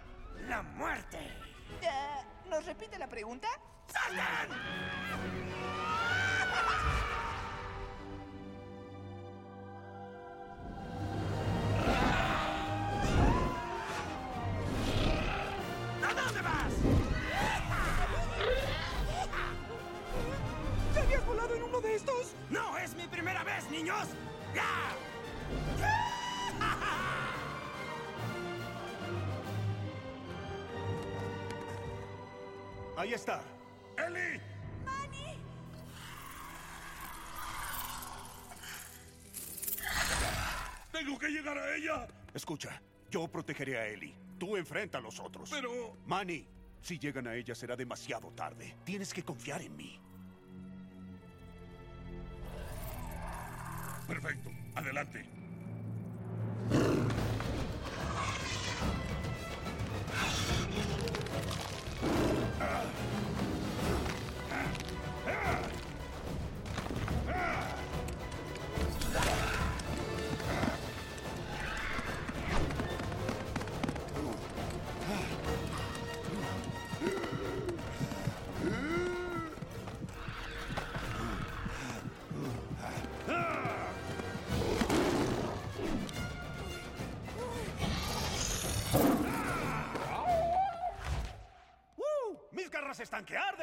¡La muerte! Eh, ¿Nos repite la pregunta? ¡Salgan! Escucha, yo protegeré a Ellie. Tú enfrenta a los otros. Pero... Manny, si llegan a ella será demasiado tarde. Tienes que confiar en mí. Perfecto. Adelante. ¡Uh!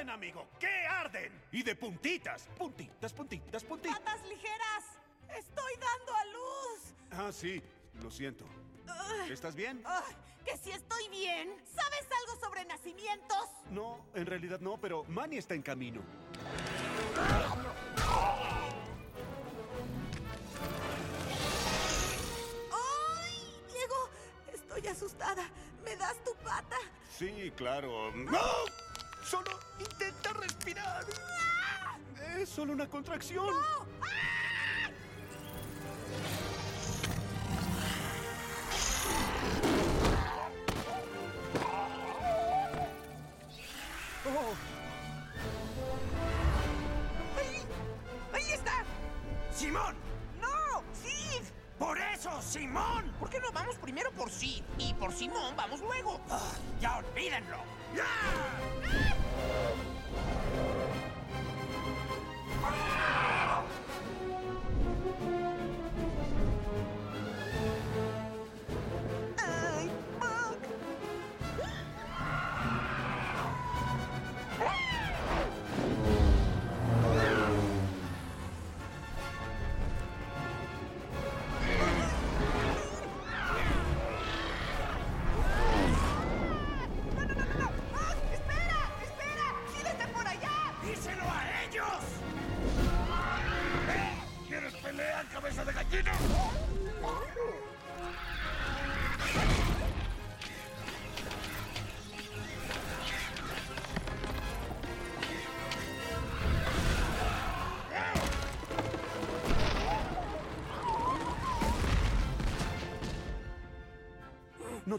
Arden, amigo. ¡Que arden! Y de puntitas. Puntitas, puntitas, puntitas. ¡Patas ligeras! ¡Estoy dando a luz! Ah, sí. Lo siento. ¿Estás bien? ¿Que si estoy bien? ¿Sabes algo sobre nacimientos? No, en realidad no, pero Manny está en camino. ¡Ay! Diego, estoy asustada. ¿Me das tu pata? Sí, claro. ¡No! Solo intenta respirar. Es solo una contracción. Oh.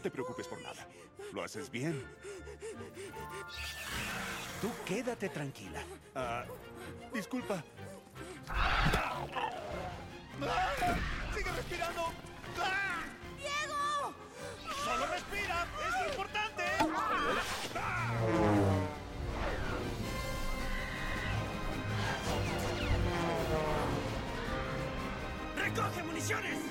No te preocupes por nada. Lo haces bien. Tú quédate tranquila. Ah, disculpa. ¡Sigue respirando! ¡Ah! ¡Diego! ¡Solo respira! ¡Es lo importante! ¡Recoge municiones!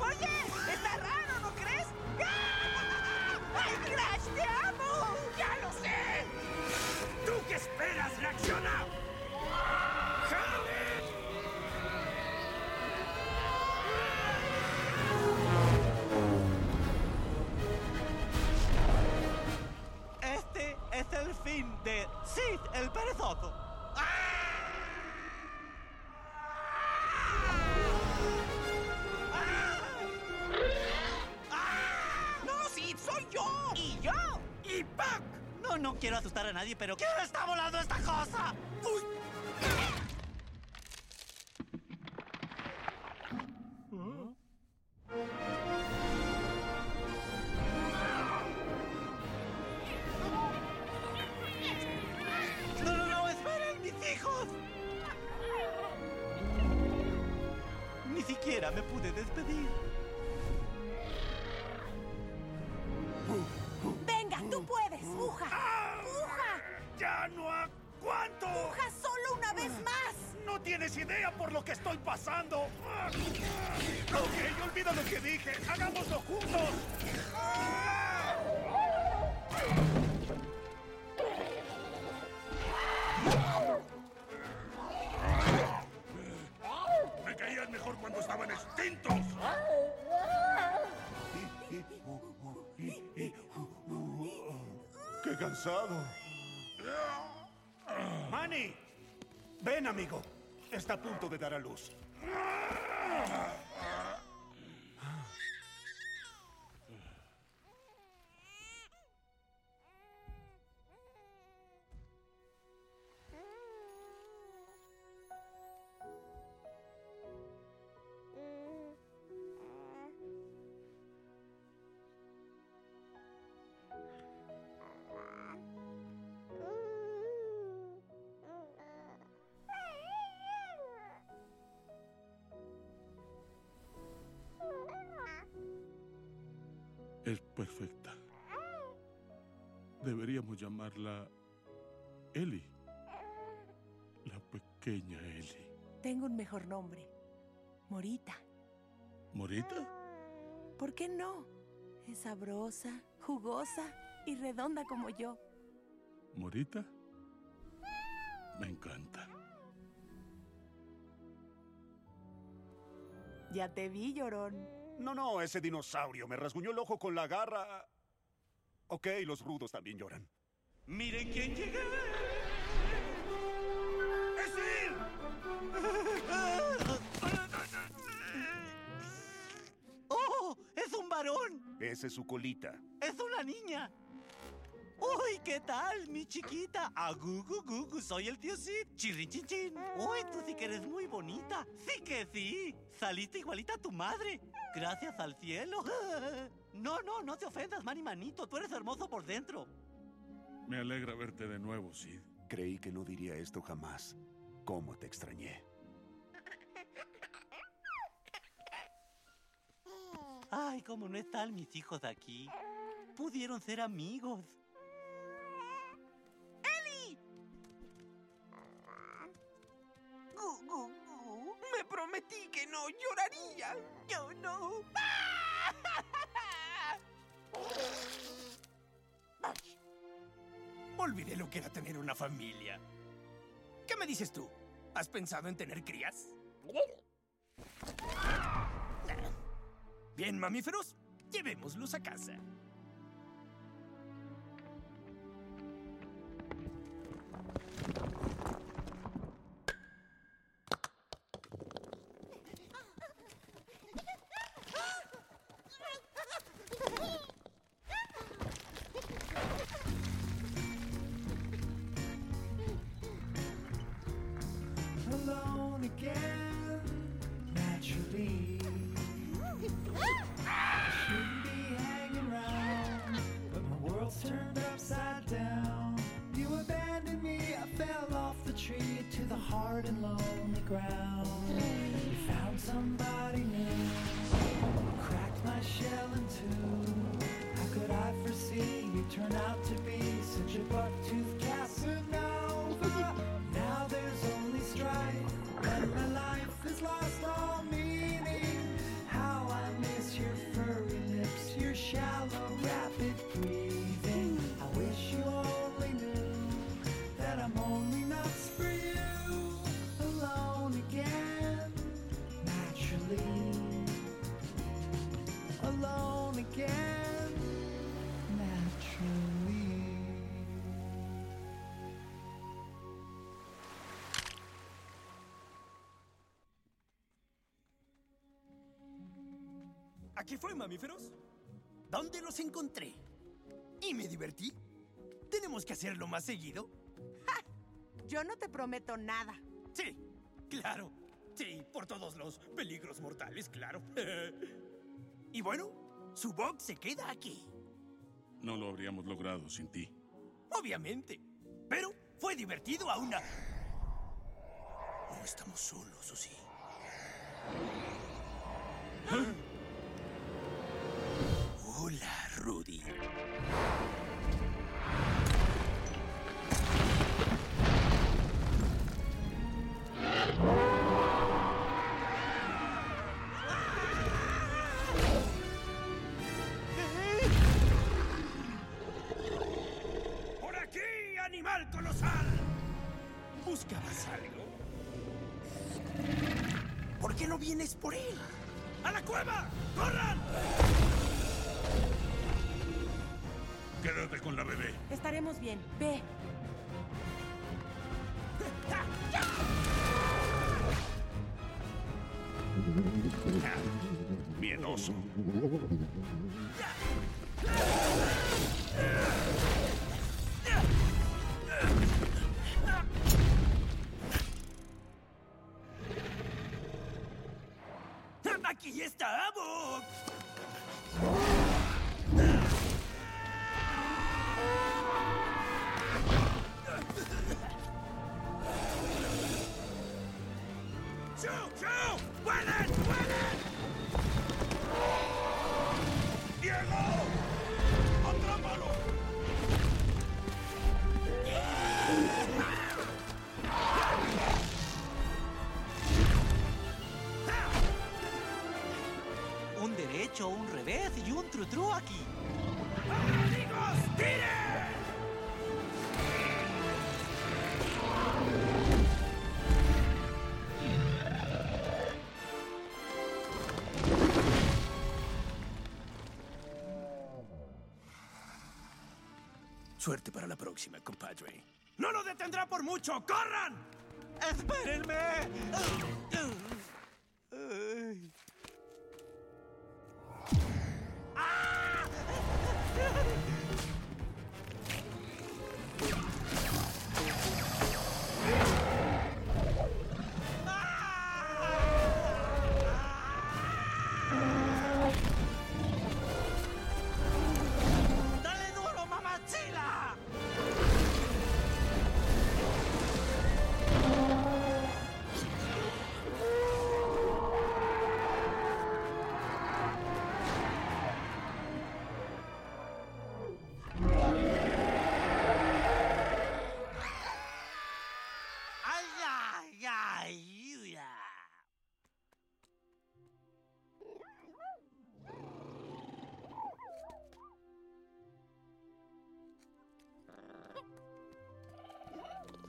Oye, está raro, ¿no crees? ¡Ay, Crash, te amo! ¡Ya lo sé! ¿Tú qué esperas? ¡Reacciona! ¡Jale! Este es el fin de Sid el perezoso. Quiero asustar a nadie, pero ¿quién está volando esta cosa? ¡Uy! Punto de dar a luz. Es perfecta. Deberíamos llamarla Ellie. La pequeña Ellie. Tengo un mejor nombre. Morita. ¿Morita? ¿Por qué no? Es sabrosa, jugosa y redonda como yo. ¿Morita? Me encanta. Ya te vi, llorón. No, no, ese dinosaurio me rasguñó el ojo con la garra. Ok, los rudos también lloran. Miren quién llega. ¡Es él! ¡Oh! ¡Es un varón! Ese es su colita. ¡Es una niña! ¡Uy, qué tal, mi chiquita! ¡Agugu, gugu! Soy el tío Sid. ¡Chirrin, chin, chin! ¡Uy, tú sí que eres muy bonita! ¡Sí que sí! Saliste igualita a tu madre. Gracias al cielo. No, no, no te ofendas, Manny Manito. Tú eres hermoso por dentro. Me alegra verte de nuevo, Sid. Creí que no diría esto jamás. ¿Cómo te extrañé? Ay, cómo no están mis hijos aquí. Pudieron ser amigos. No lloraría. Yo no. Olvidé lo que era tener una familia. ¿Qué me dices tú? ¿Has pensado en tener crías? Bien, mamíferos, llevémoslos a casa. ¿A qué fue, mamíferos? ¿Dónde los encontré? ¿Y me divertí? ¿Tenemos que hacerlo más seguido? Yo no te prometo nada. Sí, claro. Sí, por todos los peligros mortales, claro. y bueno, su box se queda aquí. No lo habríamos logrado sin ti. Obviamente. Pero fue divertido a una... No estamos solos, ¿o sí? Hola, ¡Por aquí, animal colosal! ¿Buscabas algo? ¿Por qué no vienes por él? ¡A la cueva! ¡Corran! Quédate con la bebé. Estaremos bien. Ve. Miedoso. Suerte para la próxima, compadre. ¡No lo detendrá por mucho! ¡Corran! ¡Espérenme!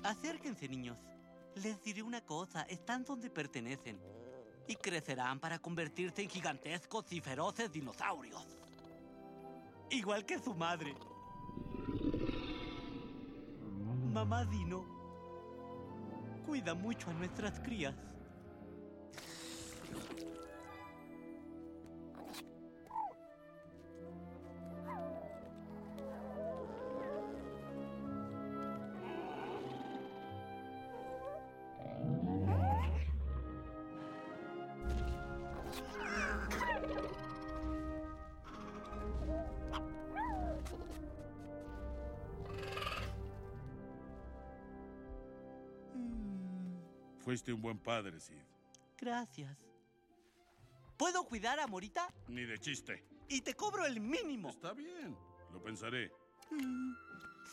Acérquense, niños. Les diré una cosa, están donde pertenecen. Y crecerán para convertirse en gigantescos y feroces dinosaurios. Igual que su madre. Mamá Dino cuida mucho a nuestras crías. Fuiste un buen padre, Sid. Gracias. ¿Puedo cuidar a Morita? Ni de chiste. Y te cobro el mínimo. Está bien. Lo pensaré.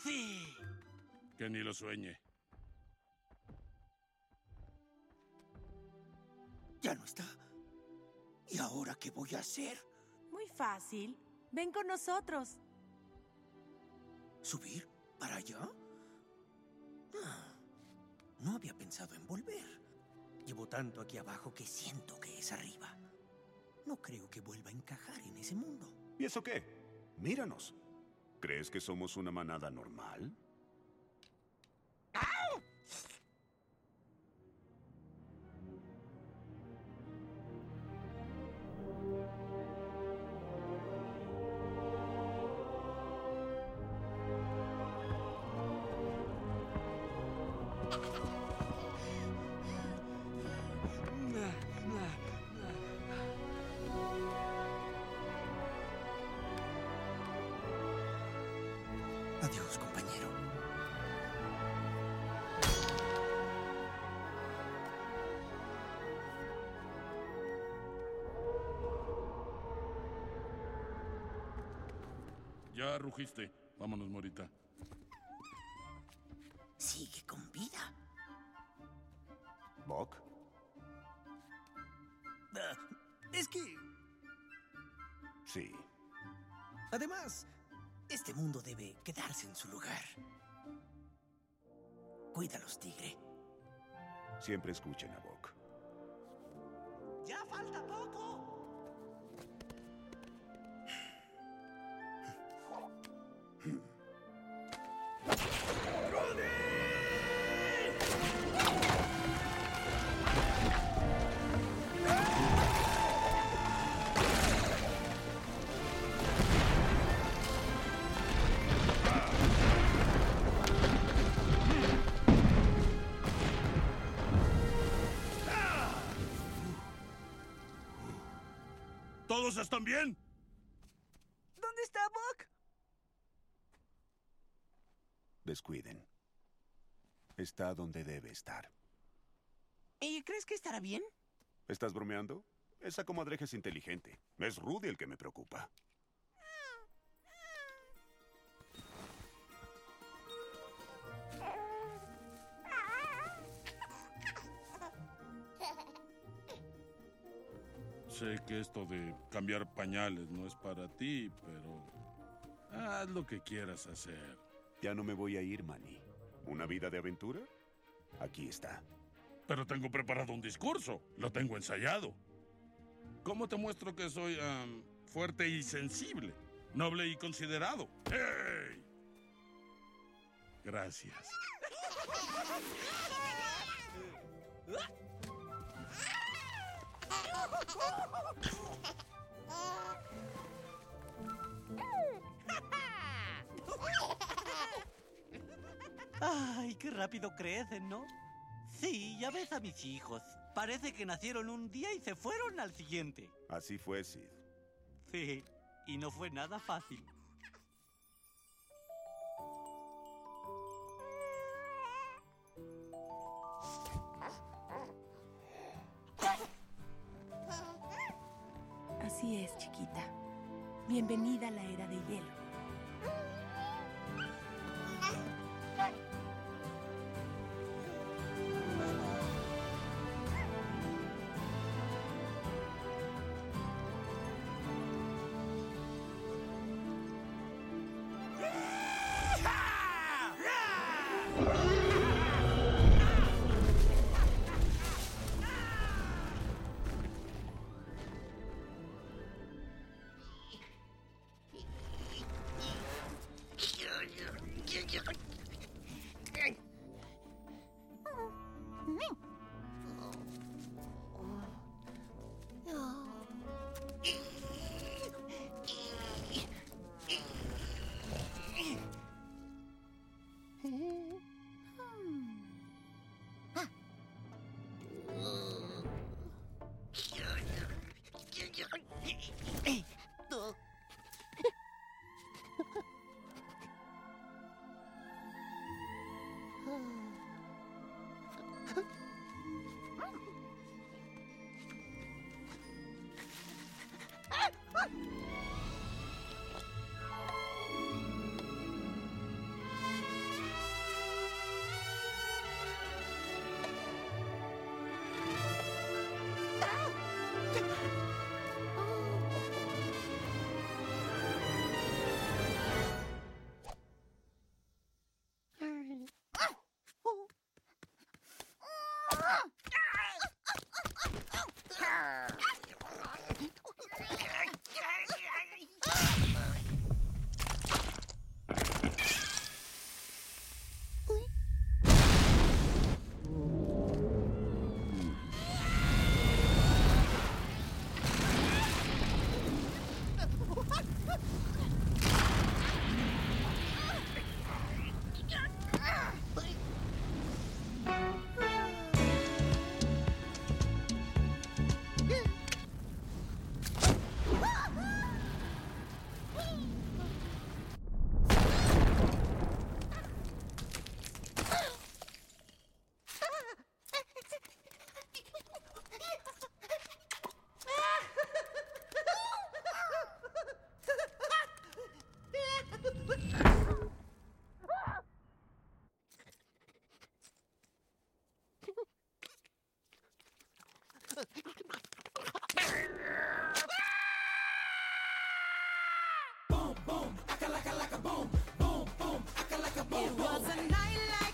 Sí. Que ni lo sueñe. Ya no está. ¿Y ahora qué voy a hacer? Muy fácil. Ven con nosotros. ¿Subir? ¿Para allá? No había pensado en volver. Llevo tanto aquí abajo que siento que es arriba. No creo que vuelva a encajar en ese mundo. ¿Y eso qué? Míranos. ¿Crees que somos una manada normal? Ya rugiste. Vámonos, Morita. Sigue con vida. ¿Buck? Ah, es que, Sí. además, este mundo debe quedarse en su lugar. Cuídalos, tigre. Siempre escuchen a Buck. Ya falta poco. ¿Todos están bien? ¿Dónde está Buck? Descuiden. Está donde debe estar. ¿Y crees que estará bien? ¿Estás bromeando? Esa comadreja es inteligente. Es Rudy el que me preocupa. Sé que esto de cambiar pañales no es para ti, pero haz lo que quieras hacer. Ya no me voy a ir, Manny. ¿Una vida de aventura? Aquí está. Pero tengo preparado un discurso. Lo tengo ensayado. ¿Cómo te muestro que soy am, fuerte y sensible? Noble y considerado. ¡Hey! Gracias. Ay, qué rápido crecen, ¿no? Sí, ya ves a mis hijos. Parece que nacieron un día y se fueron al siguiente. Así fue, Sid. Sí, y no fue nada fácil. Así es, chiquita. Bienvenida a la era de hielo. Ei, ei. like a like a boom, boom, boom, like a boom. It boom. was a night like